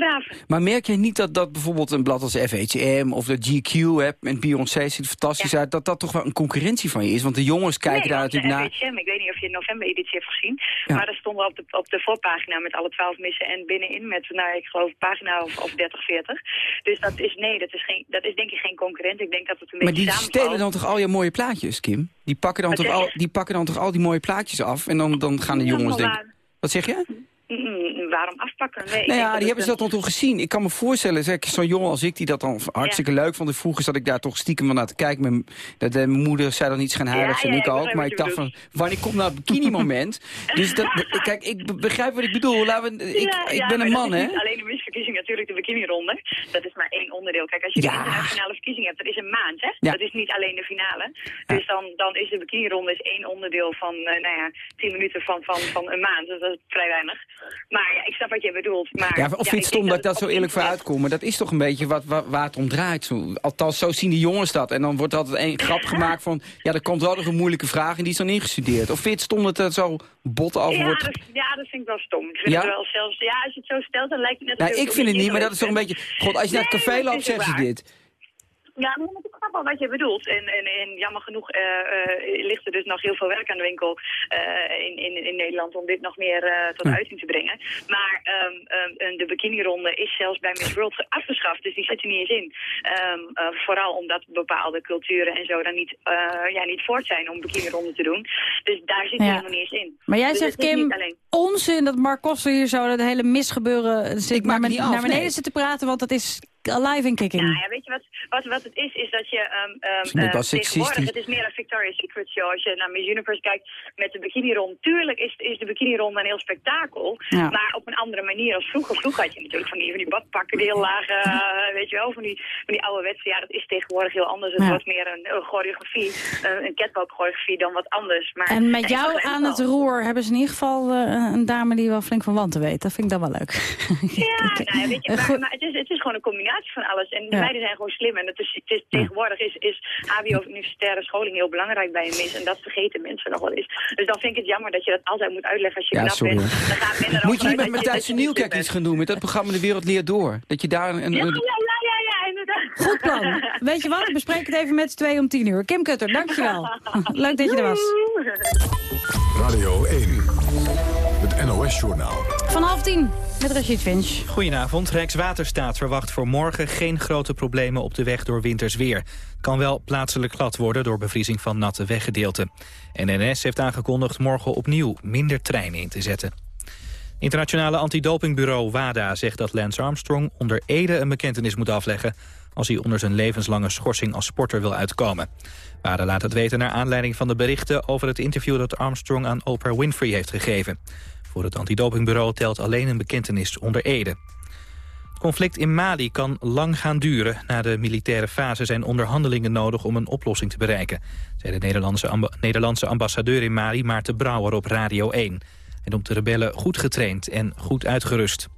S9: Maar merk je niet dat, dat bijvoorbeeld een blad als FHM of de GQ hebt en Beyoncé ziet er fantastisch uit, dat dat toch wel een concurrentie van je is? Want de jongens kijken
S32: nee,
S9: daar natuurlijk naar.
S32: FHM, ik weet niet of je de november-editie hebt gezien.
S9: Ja.
S32: Maar daar stonden op de, op de voorpagina met alle twaalf missen en binnenin met, nou, ik geloof, pagina of, of 30, 40. Dus dat is, nee, dat is, geen, dat is denk ik geen concurrent. Ik denk dat het een
S9: Maar
S32: beetje
S9: die
S32: samenvalt.
S9: stelen dan toch al je mooie plaatjes, Kim? Die pakken dan, toch al, die pakken dan toch al die mooie plaatjes af en dan, dan gaan de jongens
S32: maar
S9: denken... Wat zeg je?
S32: Waarom afpakken? Nee,
S9: Nou ja, die hebben ze dat dan toch gezien. Ik kan me voorstellen, zeg, zo'n jongen als ik die dat dan hartstikke leuk vond. Vroeger zat ik daar toch stiekem van naar te kijken. Mijn, dat, mijn moeder zei dan iets gaan
S32: Ja,
S9: en ik ook. Maar ik dacht van, wanneer komt nou het bikini-moment? dus dat, kijk, ik be- begrijp wat ik bedoel. Laten we, ik, ik ben een man, hè?
S32: alleen de misverkiezing, natuurlijk de bikinironde. Dat is maar één onderdeel. Kijk, als je de internationale verkiezing hebt, dat is een maand, hè? Dat is niet alleen de finale. Dus dan, dan is de bikinironde is één onderdeel van, eh, nou ja, tien minuten van, van, van een maand. Dus dat is vrij weinig. Maar ja, ik snap wat je bedoelt. Maar,
S9: Ja, of vind je het stom dat ik dat zo eerlijk voor uitkom? Maar dat is toch een beetje wat, wat, waar het om draait. Zo, althans, zo zien die jongens dat. En dan wordt altijd een grap gemaakt van... ja, er komt wel nog een moeilijke vraag en die is dan ingestudeerd. Of vind je het stom dat er zo bot over
S32: ja,
S9: wordt...
S32: dat, ja, dat vind ik wel stom. Ik vind
S9: Ja?
S32: het wel zelfs, ja, als je het zo stelt, dan lijkt het net
S9: Nou, ik
S32: je
S9: vind het niet, maar dat is toch een beetje... God, als je naar het café loopt,
S32: is
S9: zeggen ze
S32: waar.
S9: dit.
S32: Ja, maar ik snap wel wat je bedoelt. En, en, en jammer genoeg eh, eh, ligt er dus nog heel veel werk aan de winkel eh, in, in, in Nederland om dit nog meer eh, tot
S9: Hm.
S32: uiting te brengen. Maar ehm, ehm, de bikinironde is zelfs bij Miss World afgeschaft, dus die zit er niet eens in. Ehm, eh, vooral omdat bepaalde culturen en zo dan niet, eh, ja, niet voort zijn om bikinironde te doen. Dus daar zit
S7: Ja.
S32: hij helemaal niet eens in.
S7: Maar jij
S32: Dus
S7: zegt,
S32: het is
S7: Kim, onzin dat Mark Koster hier zo dat hele misgebeuren zit naar,
S9: niet af,
S7: naar beneden
S9: nee.
S7: zit te praten, want dat is alive and kicking.
S32: Nou ja, weet je wat, wat, wat het is, is dat je
S9: net wel
S32: eh, tegenwoordig, het is meer een Victoria's Secret show. Als je naar Miss Universe kijkt met de bikinironde, tuurlijk is, is de bikinironde een heel spektakel,
S7: Ja.
S32: maar op een andere manier als vroeger. Vroeger had je natuurlijk van die, van die badpakken die heel laag, eh, weet je wel, van die, van die oude wedstrijden. Ja, dat is tegenwoordig heel anders. Het
S7: Ja.
S32: wordt meer een, een choreografie, een catwalk choreografie dan wat anders. Maar,
S7: En met jou aan het roer hebben ze in ieder geval eh, een dame die wel flink van wanten weet. Dat vind ik dan wel leuk.
S32: Ja, nou weet je,
S7: Eh,
S32: maar, maar het, is, het is gewoon een combinatie van alles. En de
S7: Ja.
S32: meiden zijn gewoon slim. En het is, het is, tegenwoordig is, is HBO of universitaire scholing heel belangrijk bij een mis. En dat vergeten mensen nog wel eens. Dus dan vind ik het jammer dat je dat altijd moet uitleggen als je
S9: Ja,
S32: knap
S9: sorry,
S32: bent. Dan men er
S9: Moet je niet met Matthijs Nieuwkerk iets gaan doen? Met dat programma De Wereld Leert Door. Dat je daar... Een, een-
S32: ja, ja, ja, ja, inderdaad.
S7: Goed plan. Weet je wat? Bespreek het even met z'n tweeën om tien uur. Kim Kutter, dankjewel. Leuk dat je er was.
S28: Radio 1. Het NOS-journaal.
S7: Van half tien met Finch.
S1: Goedenavond. Rijkswaterstaat verwacht voor morgen geen grote problemen op de weg door winters weer. Het kan wel plaatselijk glad worden door bevriezing van natte weggedeelten. NNS heeft aangekondigd morgen opnieuw minder treinen in te zetten. Internationale antidopingbureau WADA zegt dat Lance Armstrong onder Ede een bekentenis moet afleggen als hij onder zijn levenslange schorsing als sporter wil uitkomen. WADA laat het weten naar aanleiding van de berichten over het interview dat Armstrong aan Oprah Winfrey heeft gegeven. Voor het antidopingbureau telt alleen een bekentenis onder Ede. Het conflict in Mali kan lang gaan duren. Na de militaire fase zijn onderhandelingen nodig om een oplossing te bereiken, zei de Nederlandse, Nederlandse ambassadeur in Mali Maarten Brouwer op Radio 1. Hij noemt de rebellen goed getraind en goed uitgerust.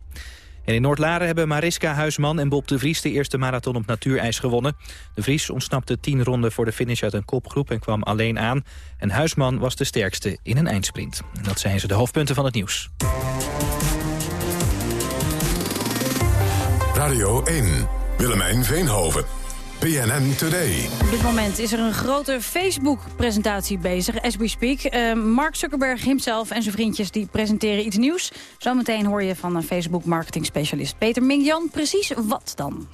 S1: En in Noord-Laren hebben Mariska Huisman en Bob de Vries de eerste marathon op natuurijs gewonnen. De Vries ontsnapte tien ronden voor de finish uit een kopgroep en kwam alleen aan. En Huisman was de sterkste in een eindsprint. En dat zijn ze de hoofdpunten van het nieuws.
S28: Radio 1. Willemijn Veenhoven. PNN Today.
S7: Op dit moment is er een grote Facebook-presentatie bezig, as we speak. Eh, Mark Zuckerberg himself en zijn vriendjes die presenteren iets nieuws. Zometeen hoor je van een Facebook-marketing-specialist Peter Mingjan. Precies wat dan?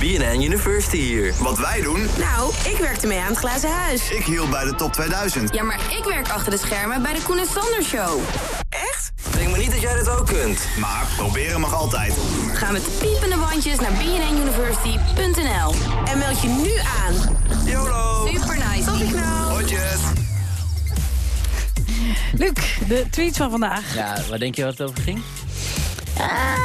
S33: BNN University hier.
S34: Wat wij doen?
S33: Nou, ik werkte mee aan het glazen huis.
S34: Ik hield bij de top 2000.
S33: Ja, maar ik werk achter de schermen bij de Koen en Sander Show.
S34: Denk maar niet dat jij dat ook
S33: kunt.
S34: Maar proberen mag altijd.
S33: Ga met piepende bandjes naar en meld je nu aan.
S34: YOLO!
S33: Super nice. Tot ik nou.
S34: Hotjes!
S14: Luc, de tweets van vandaag.
S8: Ja, waar denk je wat het over ging?
S14: Ah,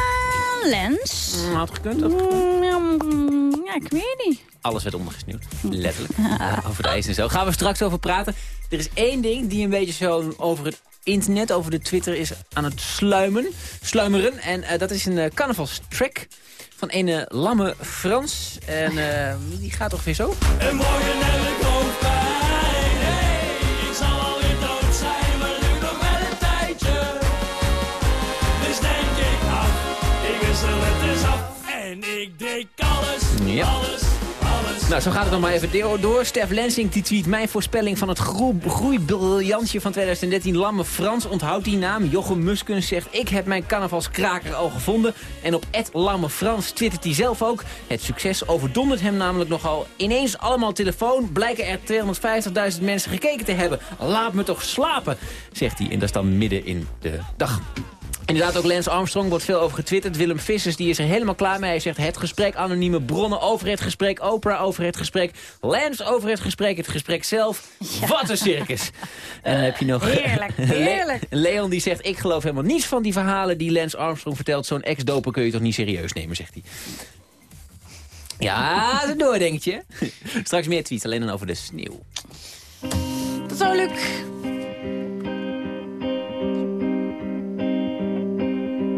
S14: Lens.
S8: Mm, had gekund, had
S14: Mm, Ja, ik weet niet.
S8: Alles werd ondergesneeuwd. Letterlijk. Ja, over de ijs en zo. Gaan we straks over praten. Er is één ding die een beetje zo over het internet, over de Twitter is aan het sluimen, sluimeren. En eh, dat is een uh, carnavalstrack van een lamme Frans. En uh, die gaat toch weer zo?
S21: En morgen heb ik hoofdpijn. Hey, ik zal alweer dood zijn, maar nu nog wel een tijdje. Dus denk ik af, ik wissel het eens af. En ik drink alles,
S8: Ja.
S21: alles.
S8: Nou, zo gaat het nog maar even door. Stef Lensing die tweet mijn voorspelling van het groe- groeibriljantje van 2013. Lamme Frans onthoudt die naam. Jochem Muskens zegt, ik heb mijn carnavalskraker al gevonden. En op Ed Lamme Frans twittert hij zelf ook. Het succes overdondert hem namelijk nogal. Ineens allemaal telefoon. Blijken er 250.000 mensen gekeken te hebben. Laat me toch slapen, zegt hij. En dat is dan midden in de dag. Inderdaad, ook Lance Armstrong wordt veel over getwitterd. Willem Vissers die is er helemaal klaar mee. Hij zegt het gesprek, anonieme bronnen over het gesprek. Oprah over het gesprek. Lance over het gesprek, het gesprek zelf. Wat een circus. En dan heb je nog...
S14: Heerlijk,
S8: Le-
S14: heerlijk.
S8: Leon die zegt, ik geloof helemaal niets van die verhalen die Lance Armstrong vertelt. Zo'n ex-doper kun je toch niet serieus nemen, zegt hij. Ja, dat is een doordenketje. Straks meer tweets, alleen dan over de sneeuw.
S14: Tot zo, Luc.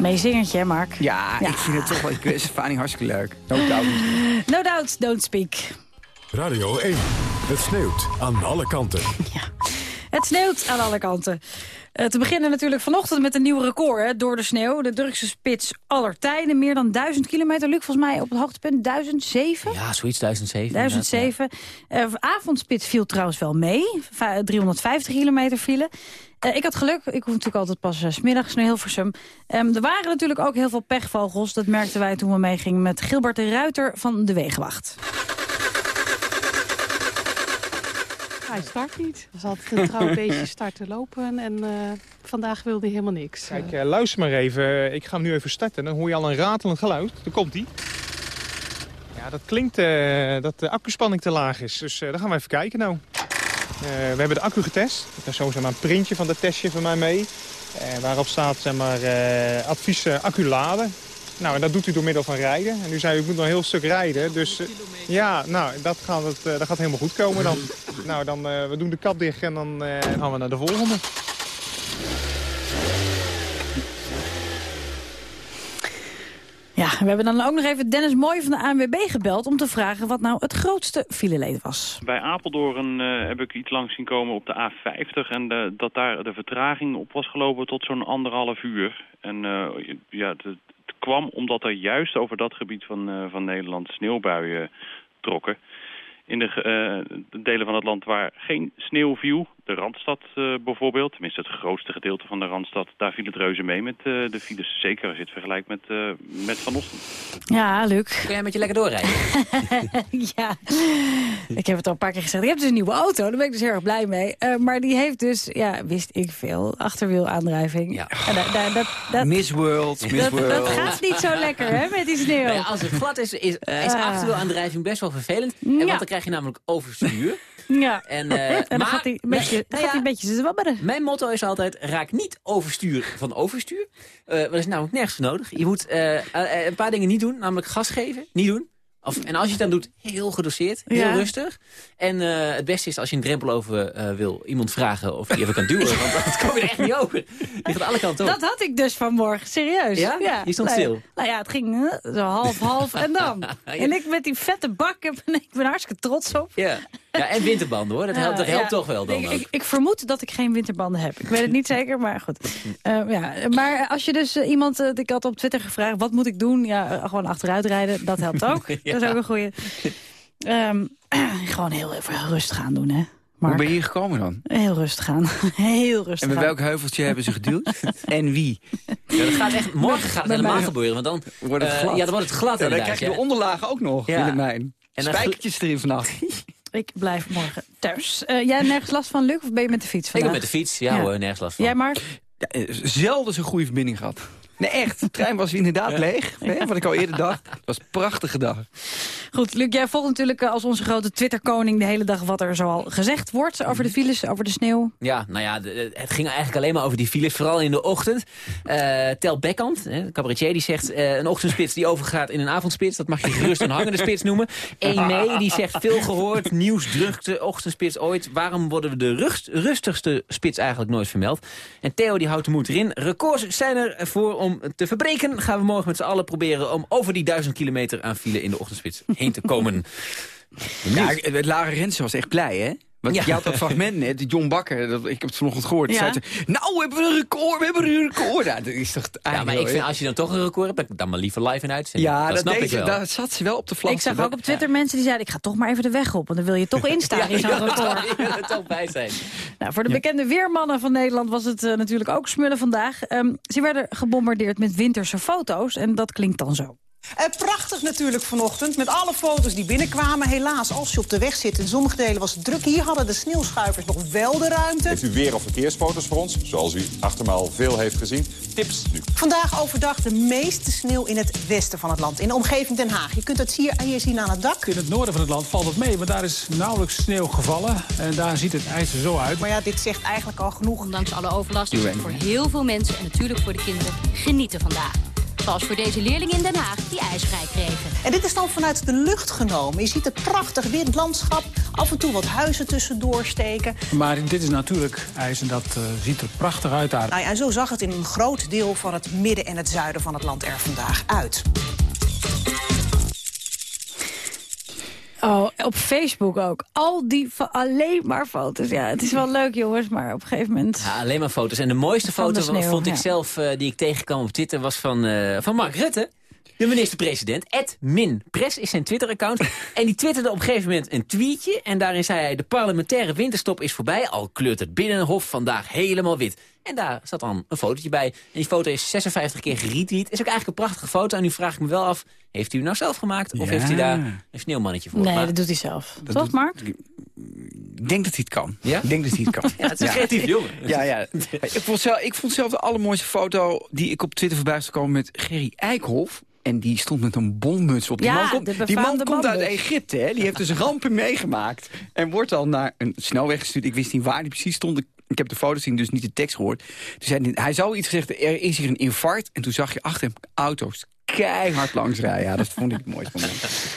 S7: Meezingetje, hè, Mark?
S9: Ja, ik vind het toch wel, ik vind Stefanie hartstikke leuk. No doubt.
S7: No doubt, don't speak.
S28: Radio 1. Het sneeuwt aan alle kanten.
S7: Het sneeuwt aan alle kanten. Eh, te beginnen natuurlijk vanochtend met een nieuw record hè, door de sneeuw. De drukste spits aller tijden. Meer dan 1000 kilometer. Luc, volgens mij op het hoogtepunt 1007.
S8: Ja, zoiets 1007.
S7: 1007. Eh, avondspits viel trouwens wel mee. Va- 350 kilometer file. Eh, ik had geluk. Ik hoef natuurlijk altijd pas uh, smiddags naar Hilversum. Ehm, er waren natuurlijk ook heel veel pechvogels. Dat merkten wij toen we meegingen met Gilbert de Ruiter van de Wegenwacht.
S35: Hij start niet. Dat is altijd een trouw beetje starten lopen en eh, vandaag wilde hij helemaal niks.
S36: Kijk, eh, luister maar even. Ik ga hem nu even starten. Dan hoor je al een ratelend geluid. Daar komt hij. Ja, dat klinkt eh, dat de accuspanning te laag is. Dus eh, dan gaan we even kijken nou. Eh, we hebben de accu getest. Ik heb zo zeg maar, een printje van dat testje van mij mee. waarop staat zeg maar, eh, advies accu laden. Nou, en dat doet u door middel van rijden. En nu zei u, ik moet nog een heel stuk rijden. Dus eh, ja, nou, dat gaat, het, eh, dat gaat helemaal goed komen dan. nou, dan eh, we doen de kap dicht en dan eh, gaan we naar de volgende.
S7: Ja, we hebben dan ook nog even Dennis Mooi van de ANWB gebeld... om te vragen wat nou het grootste fileleed was.
S37: Bij Apeldoorn eh, heb ik iets langs zien komen op de A50 en de- dat daar de vertraging op was gelopen tot zo'n anderhalf uur. En eh, ja, het kwam omdat er juist over dat gebied van, eh, van Nederland sneeuwbuien trokken. In eh, de delen van het land waar geen sneeuw viel, de Randstad eh, bijvoorbeeld, tenminste het grootste gedeelte van de Randstad, daar viel het reuze mee met eh, de files. Zeker als je het vergelijkt met, eh, met vanochtend.
S7: Ja, Luc.
S8: Kun jij met je lekker doorrijden?
S7: ja, ik heb het al een paar keer gezegd. Ik heb dus een nieuwe auto, daar ben ik dus heel erg blij mee. Eh, maar die heeft dus, ja, wist ik veel, achterwielaandrijving. Ja. En da- da- dat, dat,
S9: Miss World, Miss
S7: dat,
S9: World.
S7: dat gaat niet zo lekker, hè, met die sneeuw.
S8: Nou ja, als het glad is, is, is
S7: Ah.
S8: achterwielaandrijving best wel vervelend. En
S7: Ja.
S8: Want dan krijg je namelijk overstuur.
S7: Ja.
S8: En, eh,
S7: en dan
S8: maar-
S7: gaat hij een beetje, dan
S8: nou
S7: gaat hij een beetje zwabberen.
S8: Mijn motto is altijd, raak niet overstuur van overstuur. Eh dat is namelijk nergens voor nodig. Je moet eh, een paar dingen niet doen, namelijk gas geven. Niet doen. Of, en als je het dan doet, heel gedoseerd, heel
S7: Ja.
S8: rustig. En het beste is als je een drempel over wil, iemand vragen of die even kan duwen. want dat kom je er echt niet over. Die gaat alle kanten op.
S7: Dat had ik dus vanmorgen, serieus.
S8: Ja? Je stond
S7: Nou
S8: stil.
S7: Nou ja, het ging zo half-half en dan. En ik met die vette bak, ik ben hartstikke trots op.
S8: Ja. Ja, en winterbanden hoor, dat helpt, dat helpt
S7: ja.
S8: toch wel dan
S7: Ik,
S8: ook.
S7: ik, ik vermoed dat ik geen winterbanden heb. Ik weet het niet zeker, maar goed. Eh, ja. Maar als je dus eh, iemand... eh, ik had op Twitter gevraagd, wat moet ik doen? Ja, gewoon achteruit rijden, dat helpt ook.
S9: Ja.
S7: Dat is ook een goeie. Ehm, gewoon heel even rustig aan doen, hè. Mark.
S9: Hoe ben je hier gekomen dan?
S7: Heel rustig gaan. Heel rustig
S9: En met
S7: gaan.
S9: welk heuveltje hebben ze geduwd? en wie?
S8: Ja, dat gaat echt, morgen gaat het
S9: Bij
S8: helemaal gebeuren, want dan
S9: Wordt het glad.
S8: ja, dan wordt het glad
S9: Ja, dan krijg je
S8: ja.
S9: de onderlagen ook nog,
S8: Ja.
S9: Willemijn.
S8: En dan
S9: Spijkertjes erin vannacht.
S7: Ik blijf morgen thuis. Eh, jij hebt nergens last van, Luc, of ben je met de fiets
S8: Ik
S7: vandaag?
S8: ben met de fiets, ja,
S7: Ja.
S8: hoor, nergens last van.
S7: Jij maar?
S9: Ja, eh, zelden zo'n goede verbinding gehad. Nee, echt. De trein was inderdaad leeg. Hè, wat ik al eerder dacht. Het was een prachtige dag.
S7: Goed, Luc, jij volgt natuurlijk eh, als onze grote Twitter-koning... de hele dag wat er zoal gezegd wordt over de files, over de sneeuw.
S8: Ja, nou ja, het ging eigenlijk alleen maar over die files, vooral in de ochtend. Eh, Tel Beckhand, hè, de cabaretier, die zegt... eh, een ochtendspits die overgaat in een avondspits... dat mag je gerust een hangende spits noemen. 1 mei, die zegt veel gehoord, nieuwsdrukte, ochtendspits ooit. Waarom worden we de rust, rustigste spits eigenlijk nooit vermeld? En Theo die houdt de moed erin. Records zijn er voor om te verbreken. Gaan we morgen met z'n allen proberen om over die duizend kilometer aan file in de ochtendspits heen te komen.
S9: Ja, het Lara Rensen was echt blij, hè? Want
S8: Ja.
S9: je had dat fragment net, John Bakker, dat, ik heb het vanochtend gehoord.
S8: Ja.
S9: Zei ze, nou, we hebben een record, we hebben een record. Ja, dat is toch
S8: Ja, maar ik vind, als je dan toch een record hebt, dan- dan maar liever live in uitzending.
S9: Ja,
S8: dat,
S9: dat
S8: snap ik wel.
S9: daar zat ze wel op de vlag.
S7: Ik zag ook op Twitter mensen die zeiden... ik ga toch maar even de weg op, want dan wil je toch instaan in zo'n record.
S8: Je wil er toch bij zijn.
S7: Nou, voor de bekende weermannen van Nederland was het eh, natuurlijk ook smullen vandaag. Ehm, ze werden gebombardeerd met winterse foto's en dat klinkt dan zo.
S38: Eh, prachtig natuurlijk vanochtend, met alle foto's die binnenkwamen. Helaas, als je op de weg zit, in sommige delen was het druk. Hier hadden de sneeuwschuivers nog wel de ruimte.
S39: Heeft u weer of verkeersfoto's voor ons? Zoals u achter me al veel heeft gezien. Tips nu.
S38: Vandaag overdag de meeste sneeuw in het westen van het land. In de omgeving Den Haag. Je kunt het hier, hier zien aan het dak.
S40: In het noorden van het land valt het mee, want daar is nauwelijks sneeuw gevallen. En daar ziet het ijs er zo uit.
S38: Maar ja, dit zegt eigenlijk al genoeg.
S41: Ondanks alle overlast is het voor heel veel mensen en natuurlijk voor de kinderen genieten vandaag.
S42: Zoals voor deze leerling in Den Haag die ijsvrij kregen.
S38: En dit is dan vanuit de lucht genomen. Je ziet het prachtig windlandschap, af en toe wat huizen tussendoor steken.
S40: Maar dit is natuurlijk ijs en dat eh, ziet er prachtig uit daar.
S38: Nou ja, en zo zag het in een groot deel van het midden en het zuiden van het land er vandaag uit.
S7: Oh, op Facebook ook. Al die, alleen maar foto's. Ja, het is wel leuk jongens, maar op een gegeven moment...
S8: Ja, alleen maar foto's. En de mooiste foto
S7: sneeuw,
S8: vond ik
S7: ja.
S8: zelf, eh, die ik tegenkwam op Twitter, was van, eh, van Mark Rutte. De minister-president, Ed Min Press is zijn Twitter-account. en die twitterde op een gegeven moment een tweetje. En daarin zei hij, de parlementaire winterstop is voorbij. Al kleurt het Binnenhof vandaag helemaal wit. En daar zat dan een fotootje bij. En die foto is 56 keer geretweet. Is ook eigenlijk een prachtige foto. En nu vraag ik me wel af, heeft u hem nou zelf gemaakt? Of
S9: Ja.
S8: heeft u daar een sneeuwmannetje voor
S7: Nee, dat doet hij zelf.
S9: Dat
S7: Toch,
S9: doet-
S7: Mark?
S9: Ik denk dat hij het kan.
S8: Ja?
S9: Ik denk dat hij het kan.
S8: Ja, het is een creatief jongen.
S9: Ja, ja. Ik vond, zelf, ik vond zelf de allermooiste foto die ik op Twitter voorbij zag komen met Gerry Eikhoff. En die stond met een bommuts op. Die
S7: Ja,
S9: man komt, die man komt uit. Egypte. Hè? Die heeft dus rampen meegemaakt. En wordt dan naar een snelweg gestuurd. Ik wist niet waar die precies stond. Ik- Ik heb de foto's zien, dus niet de tekst gehoord. Zei hij, hij zou iets gezegd, er is hier een infarct. En toen zag je achter hem auto's keihard langs rijden. Ja, dat vond ik het mooiste van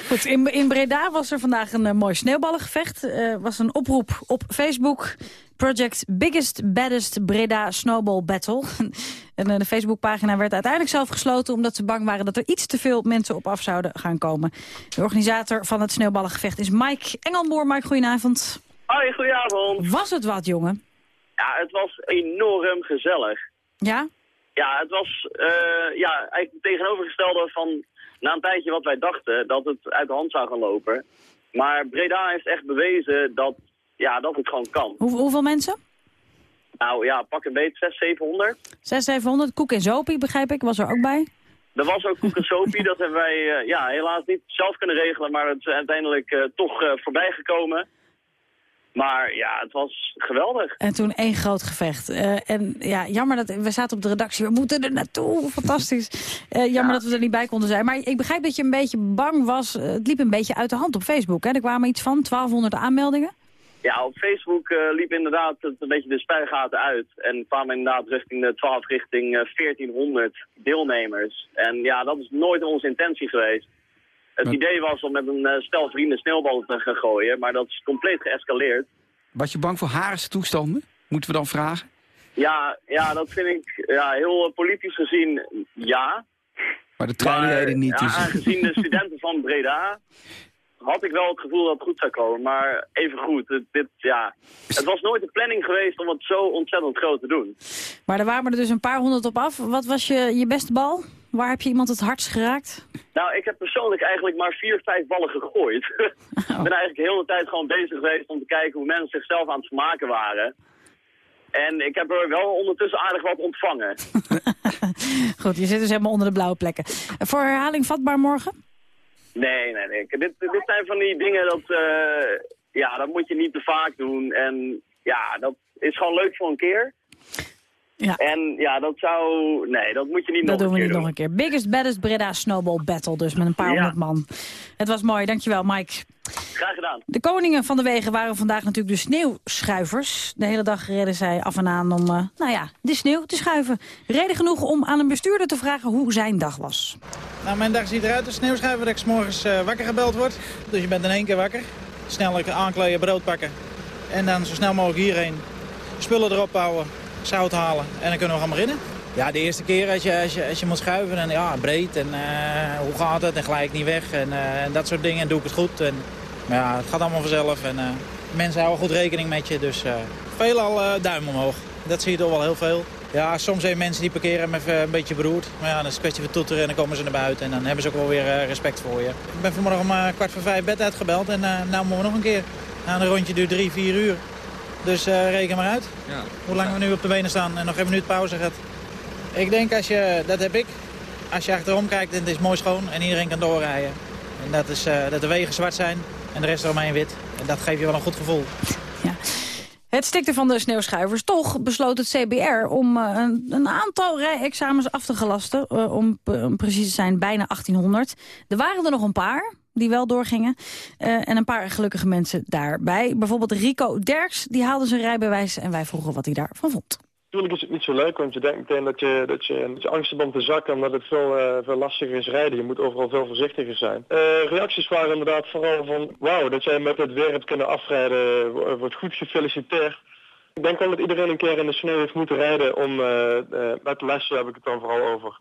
S7: Goed, in, in Breda was er vandaag een eh, mooi sneeuwballengevecht. Er was een oproep op Facebook. Project Biggest Baddest Breda Snowball Battle. en eh, de Facebookpagina werd uiteindelijk zelf gesloten... omdat ze bang waren dat er iets te veel mensen op af zouden gaan komen. De organisator van het sneeuwballengevecht is Mike Engelmoor. Mike, goedenavond.
S43: Hoi, goedenavond.
S7: Was het wat, jongen?
S43: Ja, het was enorm gezellig.
S7: Ja?
S43: Ja, het was eh, ja, eigenlijk het tegenovergestelde van na een tijdje wat wij dachten, dat het uit de hand zou gaan lopen. Maar Breda heeft echt bewezen dat, ja, dat het gewoon kan.
S7: Hoe, hoeveel mensen?
S43: Nou ja, pak een beet, 600, 700.
S7: 600, 700. Koek en Zopie, begrijp ik, was er ook bij.
S43: Er was ook Koek en Sopie, dat hebben wij eh, ja, helaas niet zelf kunnen regelen, maar het is uiteindelijk eh, toch voorbij gekomen. Maar ja, het was geweldig.
S7: En toen één groot gevecht. Eh, en ja, jammer dat we zaten op de redactie. We moeten er naartoe. Fantastisch. Eh, jammer dat we er niet bij konden zijn. Maar ik begrijp dat je een beetje bang was. Het liep een beetje uit de hand op Facebook. Hè? Er kwamen iets van 1200 aanmeldingen.
S43: Ja, op Facebook eh, liep inderdaad het een beetje de spuigaten uit. En kwamen inderdaad richting de 12, richting eh, 1400 deelnemers. En ja, dat is nooit onze intentie geweest. Het idee was om met een eh, stel vrienden sneeuwballen te gaan gooien, maar dat is compleet geëscaleerd.
S9: Was je bang voor Harense toestanden? Moeten we dan vragen?
S43: Ja, ja dat vind ik ja, heel eh, politisch gezien ja.
S9: Maar de treinen reden niet.
S43: ja,
S9: Dus.
S43: aangezien de studenten van Breda had ik wel het gevoel dat het goed zou komen. Maar even goed, het, dit, ja, het was nooit de planning geweest om het zo ontzettend groot te doen.
S7: Maar er waren er dus een paar honderd op af. Wat was je, je beste bal? Waar heb je iemand het hardst geraakt?
S43: Nou, ik heb persoonlijk eigenlijk maar vier, vijf ballen gegooid. Ik ben eigenlijk de hele tijd gewoon bezig geweest om te kijken hoe mensen zichzelf aan het vermaken waren. En ik heb er wel ondertussen aardig wat ontvangen.
S7: Goed, je zit dus helemaal onder de blauwe plekken. Voor herhaling vatbaar morgen?
S43: Nee, nee, nee. Dit, dit zijn van die dingen dat, eh, ja, dat moet je niet te vaak doen. En ja, dat is gewoon leuk voor een keer.
S7: Ja.
S43: En ja, dat zou, nee, dat moet je niet
S7: Dat
S43: nog
S7: doen we
S43: een
S7: niet
S43: keer
S7: nog een keer. Biggest, baddest Breda Snowball Battle dus, met een paar
S43: Ja.
S7: honderd man. Het was mooi, dankjewel Mike.
S43: Graag gedaan.
S7: De koningen van de wegen waren vandaag natuurlijk de sneeuwschuivers. De hele dag reden zij af en aan om, eh, nou ja, de sneeuw te schuiven. Reden genoeg om aan een bestuurder te vragen hoe zijn dag was.
S44: Nou, mijn dag ziet eruit als sneeuwschuiver dat ik 's morgens eh, wakker gebeld word. Dus je bent in één keer wakker. Snel lekker aankleden, brood pakken. En dan zo snel mogelijk hierheen. Spullen erop houden, zout halen en dan kunnen we gaan beginnen. Ja, de eerste keer als je, als je, als je moet schuiven en ja, breed en eh, hoe gaat het en gelijk niet weg en, eh, en dat soort dingen. En doe ik het goed. En, maar ja, het gaat allemaal vanzelf en eh, mensen houden goed rekening met je. Dus eh veelal duim omhoog. Dat zie je toch wel heel veel. Ja, soms zijn mensen die parkeren me een beetje beroerd. Maar ja, dan is een kwestie van toeteren en dan komen ze naar buiten. En dan hebben ze ook wel weer respect voor je. Ik ben vanmorgen om kwart voor vijf bed uitgebeld en eh nou moeten we nog een keer. Nou, een rondje duurt drie, vier uur. Dus eh, reken maar uit hoe lang we nu op de benen staan en nog een minuut pauze gaat. Ik denk als je, dat heb ik, als je achterom kijkt en het is mooi schoon en iedereen kan doorrijden. En dat, is, eh, dat de wegen zwart zijn en de rest eromheen wit. En dat geeft je wel een goed gevoel.
S7: Het stikte van de sneeuwschuivers. Toch besloot het CBR om eh, een, een aantal rijexamens af te gelasten. eh, om, om precies te zijn bijna 1800. Er waren er nog een paar die wel doorgingen. eh, en een paar gelukkige mensen daarbij. Bijvoorbeeld Rico Derks, die haalde zijn rijbewijs. En wij vroegen wat hij daarvan vond.
S45: Natuurlijk is het niet zo leuk, want je denkt meteen dat je, dat je, dat je om te zakken, omdat het veel, eh, veel lastiger is rijden. Je moet overal veel voorzichtiger zijn. Eh, reacties waren inderdaad vooral van, wauw, dat jij met het weer hebt kunnen afrijden, wo- wordt goed gefeliciteerd. Ik denk wel dat iedereen een keer in de sneeuw heeft moeten rijden om, met lessen heb ik het dan vooral over,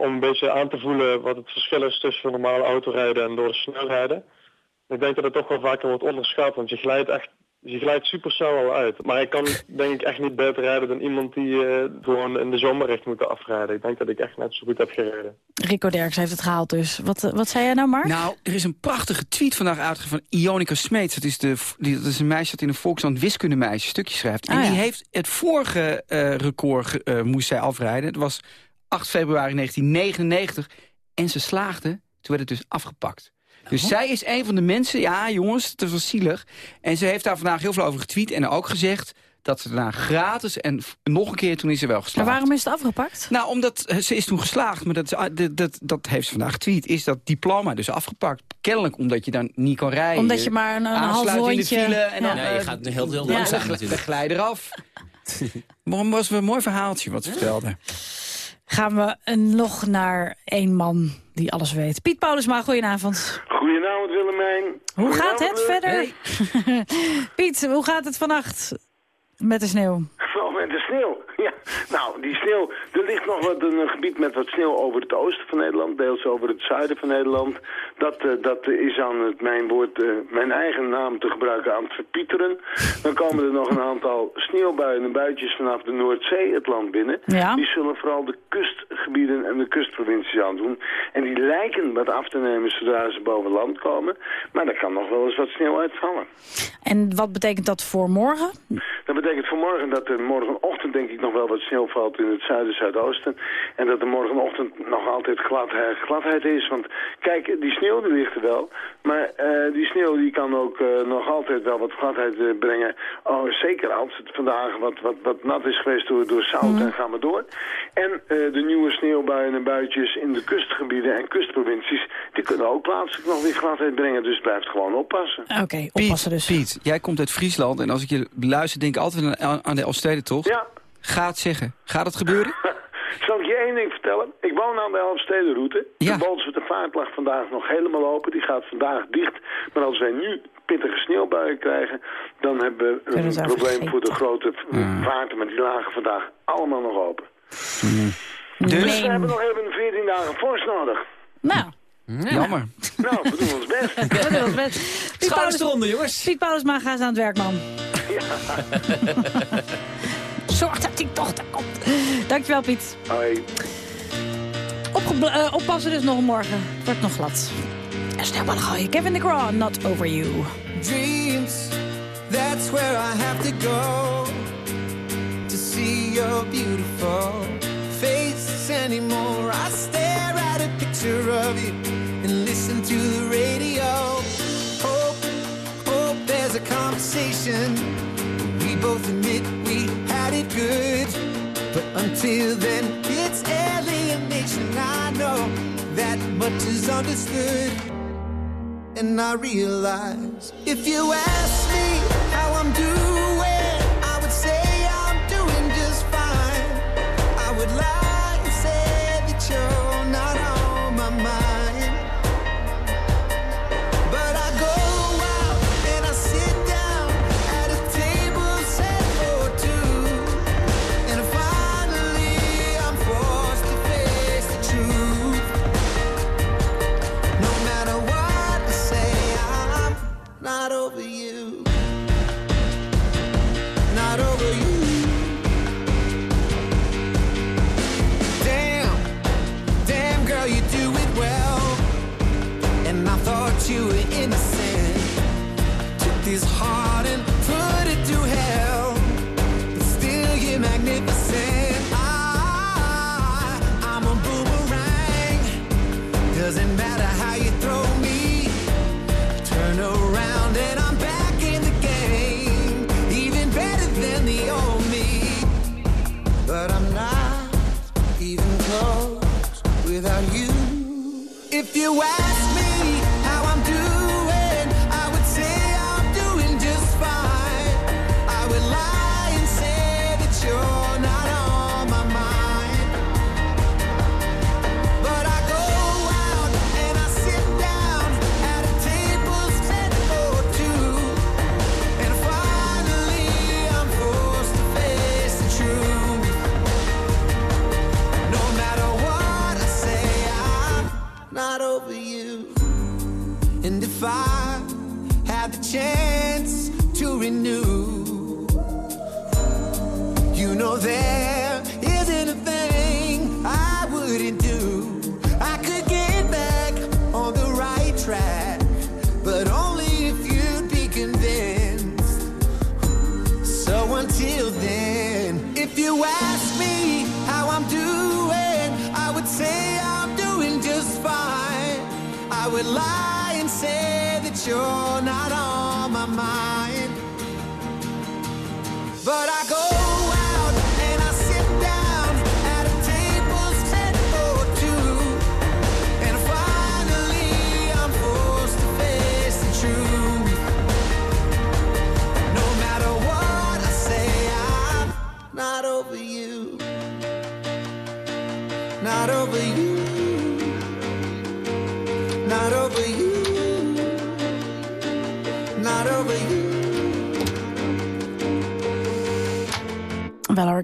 S45: om een beetje aan te voelen wat het verschil is tussen normale autorijden en door de sneeuw rijden. Ik denk dat het toch wel vaker wordt onderschat, want je glijdt echt je glijdt super snel al uit. Maar ik kan denk ik echt niet beter rijden dan iemand die eh, gewoon in de zomer heeft moeten afrijden. Ik denk dat ik echt net zo goed heb gereden.
S7: Rico Derks heeft het gehaald dus. Wat, eh, wat zei jij nou, Mark?
S9: Nou, er is een prachtige tweet vandaag uitgegaan van Ionica Smeets. Dat is, de, die, dat is een meisje dat in de Volkskrant wiskundemeisje stukjes schrijft. En
S7: Ah, ja.
S9: die heeft het vorige eh, record eh, moest zij afrijden. Het was 8 februari 1999. En ze slaagde, toen werd het dus afgepakt. Dus zij is een van de mensen, ja jongens, het was zielig. En ze heeft daar vandaag heel veel over getweet en ook gezegd dat ze daarna gratis en nog een keer toen is ze wel
S7: Maar
S9: geslaagd.
S7: waarom is het afgepakt?
S9: Nou, omdat eh, ze is toen geslaagd, maar dat, is- ah, dat, dat, dat heeft ze vandaag getweet, is dat diploma dus afgepakt. Kennelijk omdat je dan niet kan rijden.
S7: Omdat je maar een- een half
S9: Aansluit in de
S7: rondje-
S9: file en dan,
S7: Ja.
S8: Nee, je gaat heel, heel
S9: ja,
S8: langzaam
S9: gl-
S8: natuurlijk.
S9: Dan glij je eraf. Maar was wel een mooi verhaaltje wat ze vertelde.
S7: Gaan we nog naar één man die alles weet. Piet Paulusma, goedenavond.
S46: Goedenavond Willemijn.
S7: Hoe gaat het verder? Piet, hoe gaat het vannacht met de sneeuw?
S46: Met de sneeuw. Ja, nou, die sneeuw. Er ligt nog wat een gebied met wat sneeuw over het oosten van Nederland, deels over het zuiden van Nederland. Dat, eh, dat is aan het, mijn woord, eh, mijn eigen naam te gebruiken, aan het verpieteren. Dan komen er nog een aantal sneeuwbuien en buitjes vanaf de Noordzee het land binnen.
S7: Ja.
S46: Die zullen vooral de kustgebieden en de kustprovincies aandoen. En die lijken wat af te nemen zodra ze boven land komen. Maar er kan nog wel eens wat sneeuw uitvallen.
S7: En wat betekent dat voor morgen?
S46: Dat betekent voor morgen dat er morgenochtend denk ik nog wel wat sneeuw valt in het zuiden zuidoosten. En dat er morgenochtend nog altijd gladheid, gladheid is. Want kijk, die sneeuw die ligt er wel. Maar eh, die sneeuw die kan ook eh, nog altijd wel wat gladheid eh, brengen. Oh, zeker als het vandaag wat, wat, wat nat is geweest door, door zout en gaan we door. En eh, de nieuwe sneeuwbuien en buitjes in de kustgebieden en kustprovincies... die kunnen ook plaatselijk nog weer gladheid brengen. Dus blijft gewoon oppassen.
S7: Oké, oppassen dus.
S9: Piet, jij komt uit Friesland en als ik je beluister denk ik altijd aan, aan de Elfstedentocht.
S46: Ja.
S9: Ga het zeggen. Gaat het gebeuren?
S46: Zal ik je één ding vertellen? Ik woon aan de Elfstedenroute.
S9: Ja.
S46: De Bolswete vaart lag vandaag nog helemaal open. Die gaat vandaag dicht. Maar als wij nu pittige sneeuwbuien krijgen... dan hebben we een probleem
S7: vergeten.
S46: voor de grote vaarten. Maar die lagen vandaag allemaal nog open.
S9: Dus?
S46: Dus we hebben nog even 14 dagen vorst nodig.
S7: Nou,
S9: Jammer.
S46: Nou, we doen ons best.
S7: we doen ons best. Piet
S8: Schouders
S7: Paulus-
S8: eronder, jongens.
S7: Piet Paulusma, ga eens aan het werk, man. Zorg dat die dochter komt. Dankjewel, Piet.
S46: Hoi.
S7: Opge eh, oppassen dus nog morgen. Het wordt nog glad. En snel maar gooien. Kevin de Graw, Not Over You.
S47: dreams. That's where I have to go to see your beautiful face anymore. I stare at a picture of you Until then, it's alienation. I know that much is understood. And I realize if you ask me how I'm doing, away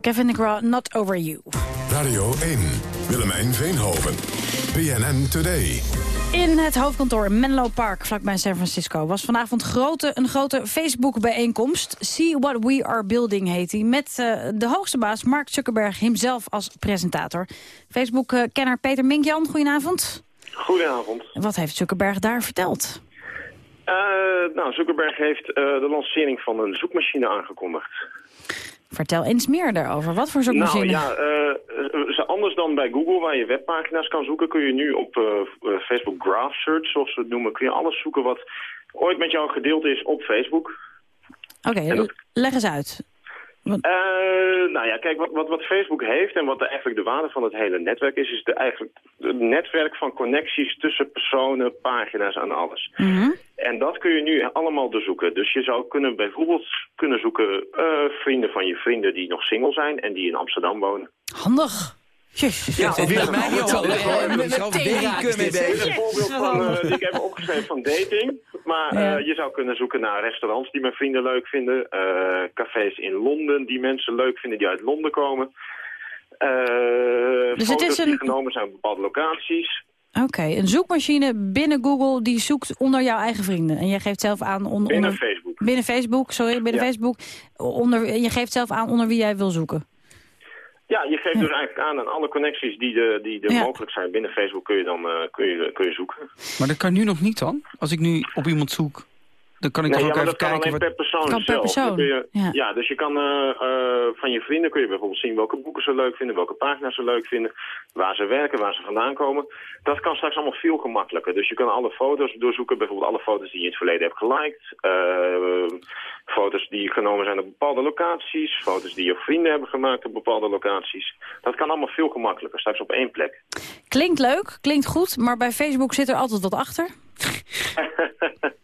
S47: Kevin DeGraw, Not Over You.
S28: Radio 1, Willemijn Veenhoven. PNN Today.
S47: In het hoofdkantoor Menlo Park, vlakbij San Francisco... was vanavond grote, een grote Facebook-bijeenkomst. See What We Are Building heet die. Met eh, de hoogste baas Mark Zuckerberg himself als presentator. Facebook-kenner Peter Minkjan, goedenavond.
S27: Goedenavond.
S47: Wat heeft Zuckerberg daar verteld?
S27: Eh, nou, Zuckerberg heeft eh, de lancering van een zoekmachine aangekondigd.
S47: Vertel eens meer daarover. Wat voor zoekmachine?
S27: Nou ja, eh, ze- anders dan bij Google waar je webpagina's kan zoeken... kun je nu op eh, eh, Facebook Graph Search, zoals we het noemen... kun je alles zoeken wat ooit met jou gedeeld is op Facebook.
S47: Oké, leg eens uit.
S27: Eh, nou ja, kijk, wat, wat, wat Facebook heeft en wat de, eigenlijk de waarde van het hele netwerk is... is de, eigenlijk het netwerk van connecties tussen personen, pagina's en alles. En dat kun je nu allemaal doorzoeken. Dus je zou kunnen bijvoorbeeld kunnen zoeken eh, vrienden van je vrienden die nog single zijn en die in Amsterdam wonen.
S47: Handig. Jezus.
S27: Ja,
S9: dit is mij niet
S27: een voorbeeld van, eh, die ik heb opgeschreven van dating. Maar eh, je zou kunnen zoeken naar restaurants die mijn vrienden leuk vinden. eh, cafés in Londen die mensen leuk vinden die uit Londen komen. Eh
S47: Dus het is
S27: die
S47: een-
S27: genomen zijn op bepaalde locaties.
S47: Oké, een zoekmachine binnen Google die zoekt onder jouw eigen vrienden. En jij geeft zelf aan... on-
S27: Binnen
S47: onder,
S27: Facebook.
S47: Binnen Facebook, sorry, binnen
S27: Ja.
S47: Facebook. Onder, en je geeft zelf aan onder wie jij wil zoeken.
S27: Ja, je geeft dus eigenlijk aan aan alle connecties die, de, die er
S47: Ja.
S27: mogelijk zijn. Binnen Facebook kun je dan eh, kun je, kun je zoeken.
S9: Maar dat kan nu nog niet dan? Als ik nu op iemand zoek, dan kan ik
S27: Nee,
S9: toch
S27: ja,
S9: ook even
S27: dat kan
S9: kijken...
S27: alleen
S9: wat...
S27: per persoon
S9: Kan per persoon,
S27: kun je,
S9: ja.
S27: ja. dus je kan eh, eh, van je vrienden kun je bijvoorbeeld zien welke boeken ze leuk vinden, welke pagina's ze leuk vinden, waar ze werken, waar ze vandaan komen. Dat kan straks allemaal veel gemakkelijker. Dus je kan alle foto's doorzoeken, bijvoorbeeld alle foto's die je in het verleden hebt geliked, eh, foto's die genomen zijn op bepaalde locaties, foto's die je vrienden hebben gemaakt op bepaalde locaties. Dat kan allemaal veel gemakkelijker, straks op één plek.
S47: Klinkt leuk, klinkt goed, maar bij Facebook zit er altijd wat achter.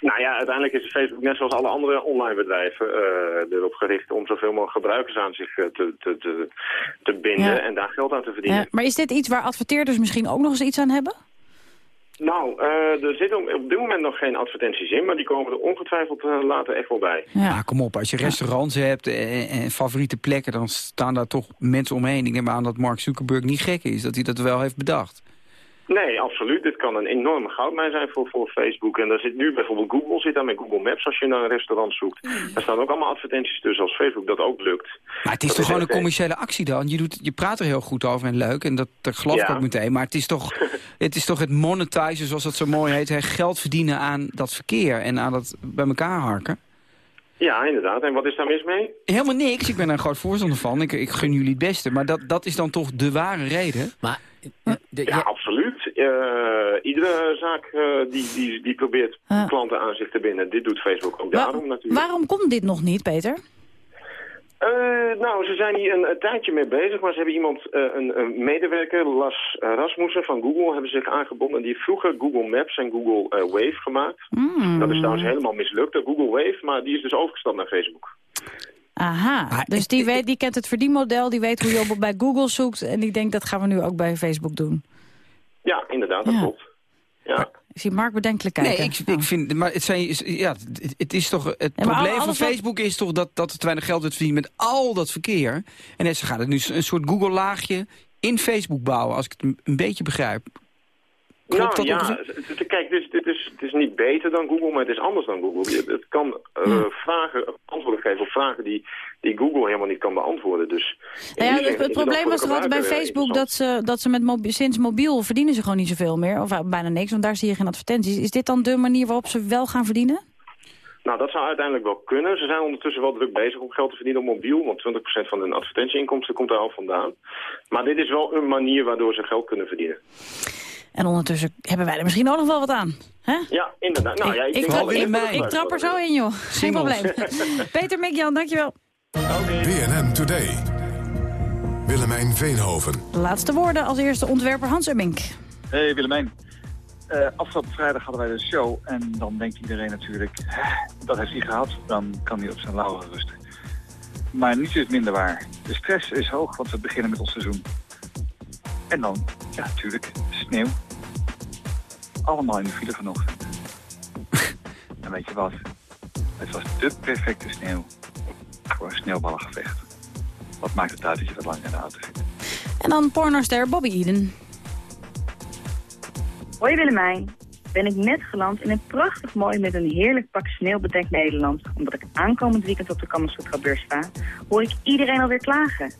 S27: Nou ja, uiteindelijk is Facebook net zoals alle andere online bedrijven eh, erop gericht om zoveel mogelijk gebruikers aan zich eh, te, te, te, te binden
S47: Ja.
S27: en daar geld aan te verdienen.
S47: Ja, maar is dit iets waar adverteerders misschien ook nog eens iets aan hebben?
S27: Nou, eh, er zitten op dit moment nog geen advertenties in, maar die komen er ongetwijfeld later echt wel bij.
S9: Ja. kom op. Als je restaurants hebt en, en favoriete plekken... dan staan daar toch mensen omheen. Ik neem aan dat Mark Zuckerberg niet gek is. Dat hij dat wel heeft bedacht.
S27: Nee, absoluut. Dit kan een enorme goudmijn zijn voor, voor Facebook. En daar zit nu bijvoorbeeld Google, zit daar met Google Maps als je naar een restaurant zoekt. Daar staan ook allemaal advertenties tussen als Facebook dat ook lukt.
S9: Maar het is
S27: Dat
S9: toch gewoon een commerciële actie dan? Je, doet, je praat er heel goed over en leuk. En dat, dat geloof ik
S27: Ja.
S9: ook meteen. Maar het is, toch, het is toch het monetizen, zoals dat zo mooi heet. hè, Geld verdienen aan dat verkeer en aan dat bij elkaar harken.
S27: Ja, inderdaad. En wat is daar mis mee?
S9: Helemaal niks. Ik ben er een groot voorstander van. Ik, ik gun jullie het beste. Maar dat, dat is dan toch de ware reden?
S8: Maar,
S27: ja, absoluut. Eh, iedere zaak eh, die, die, die probeert klanten aan zich te binden. Dit doet Facebook ook daarom natuurlijk.
S47: Waarom komt dit nog niet, Peter?
S27: Eh, nou, ze zijn hier een, een tijdje mee bezig, maar ze hebben iemand, eh, een, een medewerker, Las Rasmussen van Google, hebben zich aangebonden. Die heeft vroeger Google Maps en Google eh, Wave gemaakt.
S47: Hmm.
S27: Dat is trouwens helemaal mislukt, de Google Wave, maar die is dus overgestapt naar Facebook.
S47: Aha, dus die, weet, die kent het verdienmodel, die weet hoe je op, bij Google zoekt... en die denkt, dat gaan we nu ook bij Facebook doen.
S27: Ja, inderdaad, dat
S47: Ja.
S27: klopt. Ja.
S47: Ik zie Mark bedenkelijk kijken.
S9: Nee, ik, ik vind, maar het, zijn, ja, het, het is toch, het probleem van
S47: wat-
S9: Facebook is toch dat, dat er te weinig geld wordt verdiend met al dat verkeer. En ze gaan het nu een soort Google-laagje in Facebook bouwen, als ik het een, een beetje begrijp. Klopt
S27: nou,
S9: dat
S27: ja, kijk, dit is, dit is, het is niet beter dan Google, maar het is anders dan Google. Je- Het kan eh, vragen, antwoorden geven op vragen die, die Google helemaal niet kan beantwoorden. Dus
S7: Nou ja, het, het probleem was toch altijd bij
S27: eh,
S7: Facebook dat ze, dat ze met sinds mobiel verdienen ze gewoon niet zoveel meer. Of eh, bijna niks, want daar zie je geen advertenties. Is dit dan de manier waarop ze wel gaan verdienen?
S27: Nou, dat zou uiteindelijk wel kunnen. Ze zijn ondertussen wel druk bezig om geld te verdienen op mobiel, want 20% van hun advertentieinkomsten komt daar al vandaan. Maar dit is wel een manier waardoor ze geld kunnen verdienen.
S7: En ondertussen hebben wij er misschien ook nog wel wat aan. Hè?
S27: Ja, inderdaad. Nou, ja, ik,
S7: ik,
S27: denk
S7: trap,
S27: dat-
S7: ik, ik trap er zo in, joh. Geen probleem. Peter Mikjan, dankjewel.
S28: BNN Today. Willemijn Veenhoven.
S7: De laatste woorden als eerste ontwerper Hans Ummink.
S48: Hey Willemijn. Eh, afgelopen vrijdag hadden wij de show en dan denkt iedereen natuurlijk, "Hè, dat heeft hij gehad, dan kan hij op zijn lauwen rusten. Maar niets is minder waar. De stress is hoog, want we beginnen met ons seizoen. En dan, ja natuurlijk, sneeuw. Allemaal in de file vanochtend. en weet je wat? Het was de perfecte sneeuw voor een sneeuwballengevecht. Wat maakt het uit dat je wat langer in de auto zit?
S7: En dan pornoster Bobby Eden.
S49: Hoi Willemijn. Ben ik net geland in een prachtig mooi met een heerlijk pak sneeuw bedekt Nederland. Omdat ik aankomend weekend op de Kamasutra beurs sta, hoor ik iedereen alweer klagen.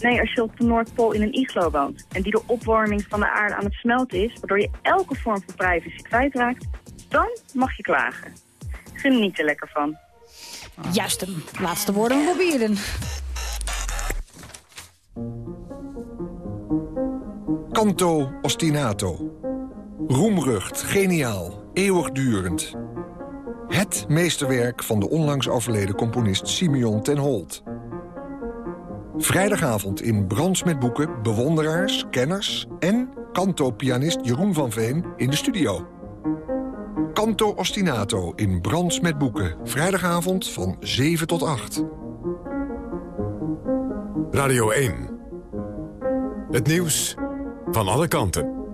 S49: Nee, als je op de Noordpool in een iglo woont en die door opwarming van de aarde aan het smelten is, waardoor je elke vorm van privacy kwijtraakt, dan mag je klagen. Geniet er lekker van.
S7: Juist hem. Laatste woorden van Bobby Eden.
S50: Canto ostinato. Roemrucht, geniaal, eeuwigdurend. Het meesterwerk van de onlangs overleden componist Simeon ten Holt. Vrijdagavond in Brands met Boeken bewonderaars, kenners... en canto-pianist Jeroen van Veen in de studio. Canto ostinato in Brands met Boeken. Vrijdagavond van 7 tot 8.
S28: Radio 1. Het nieuws van alle kanten.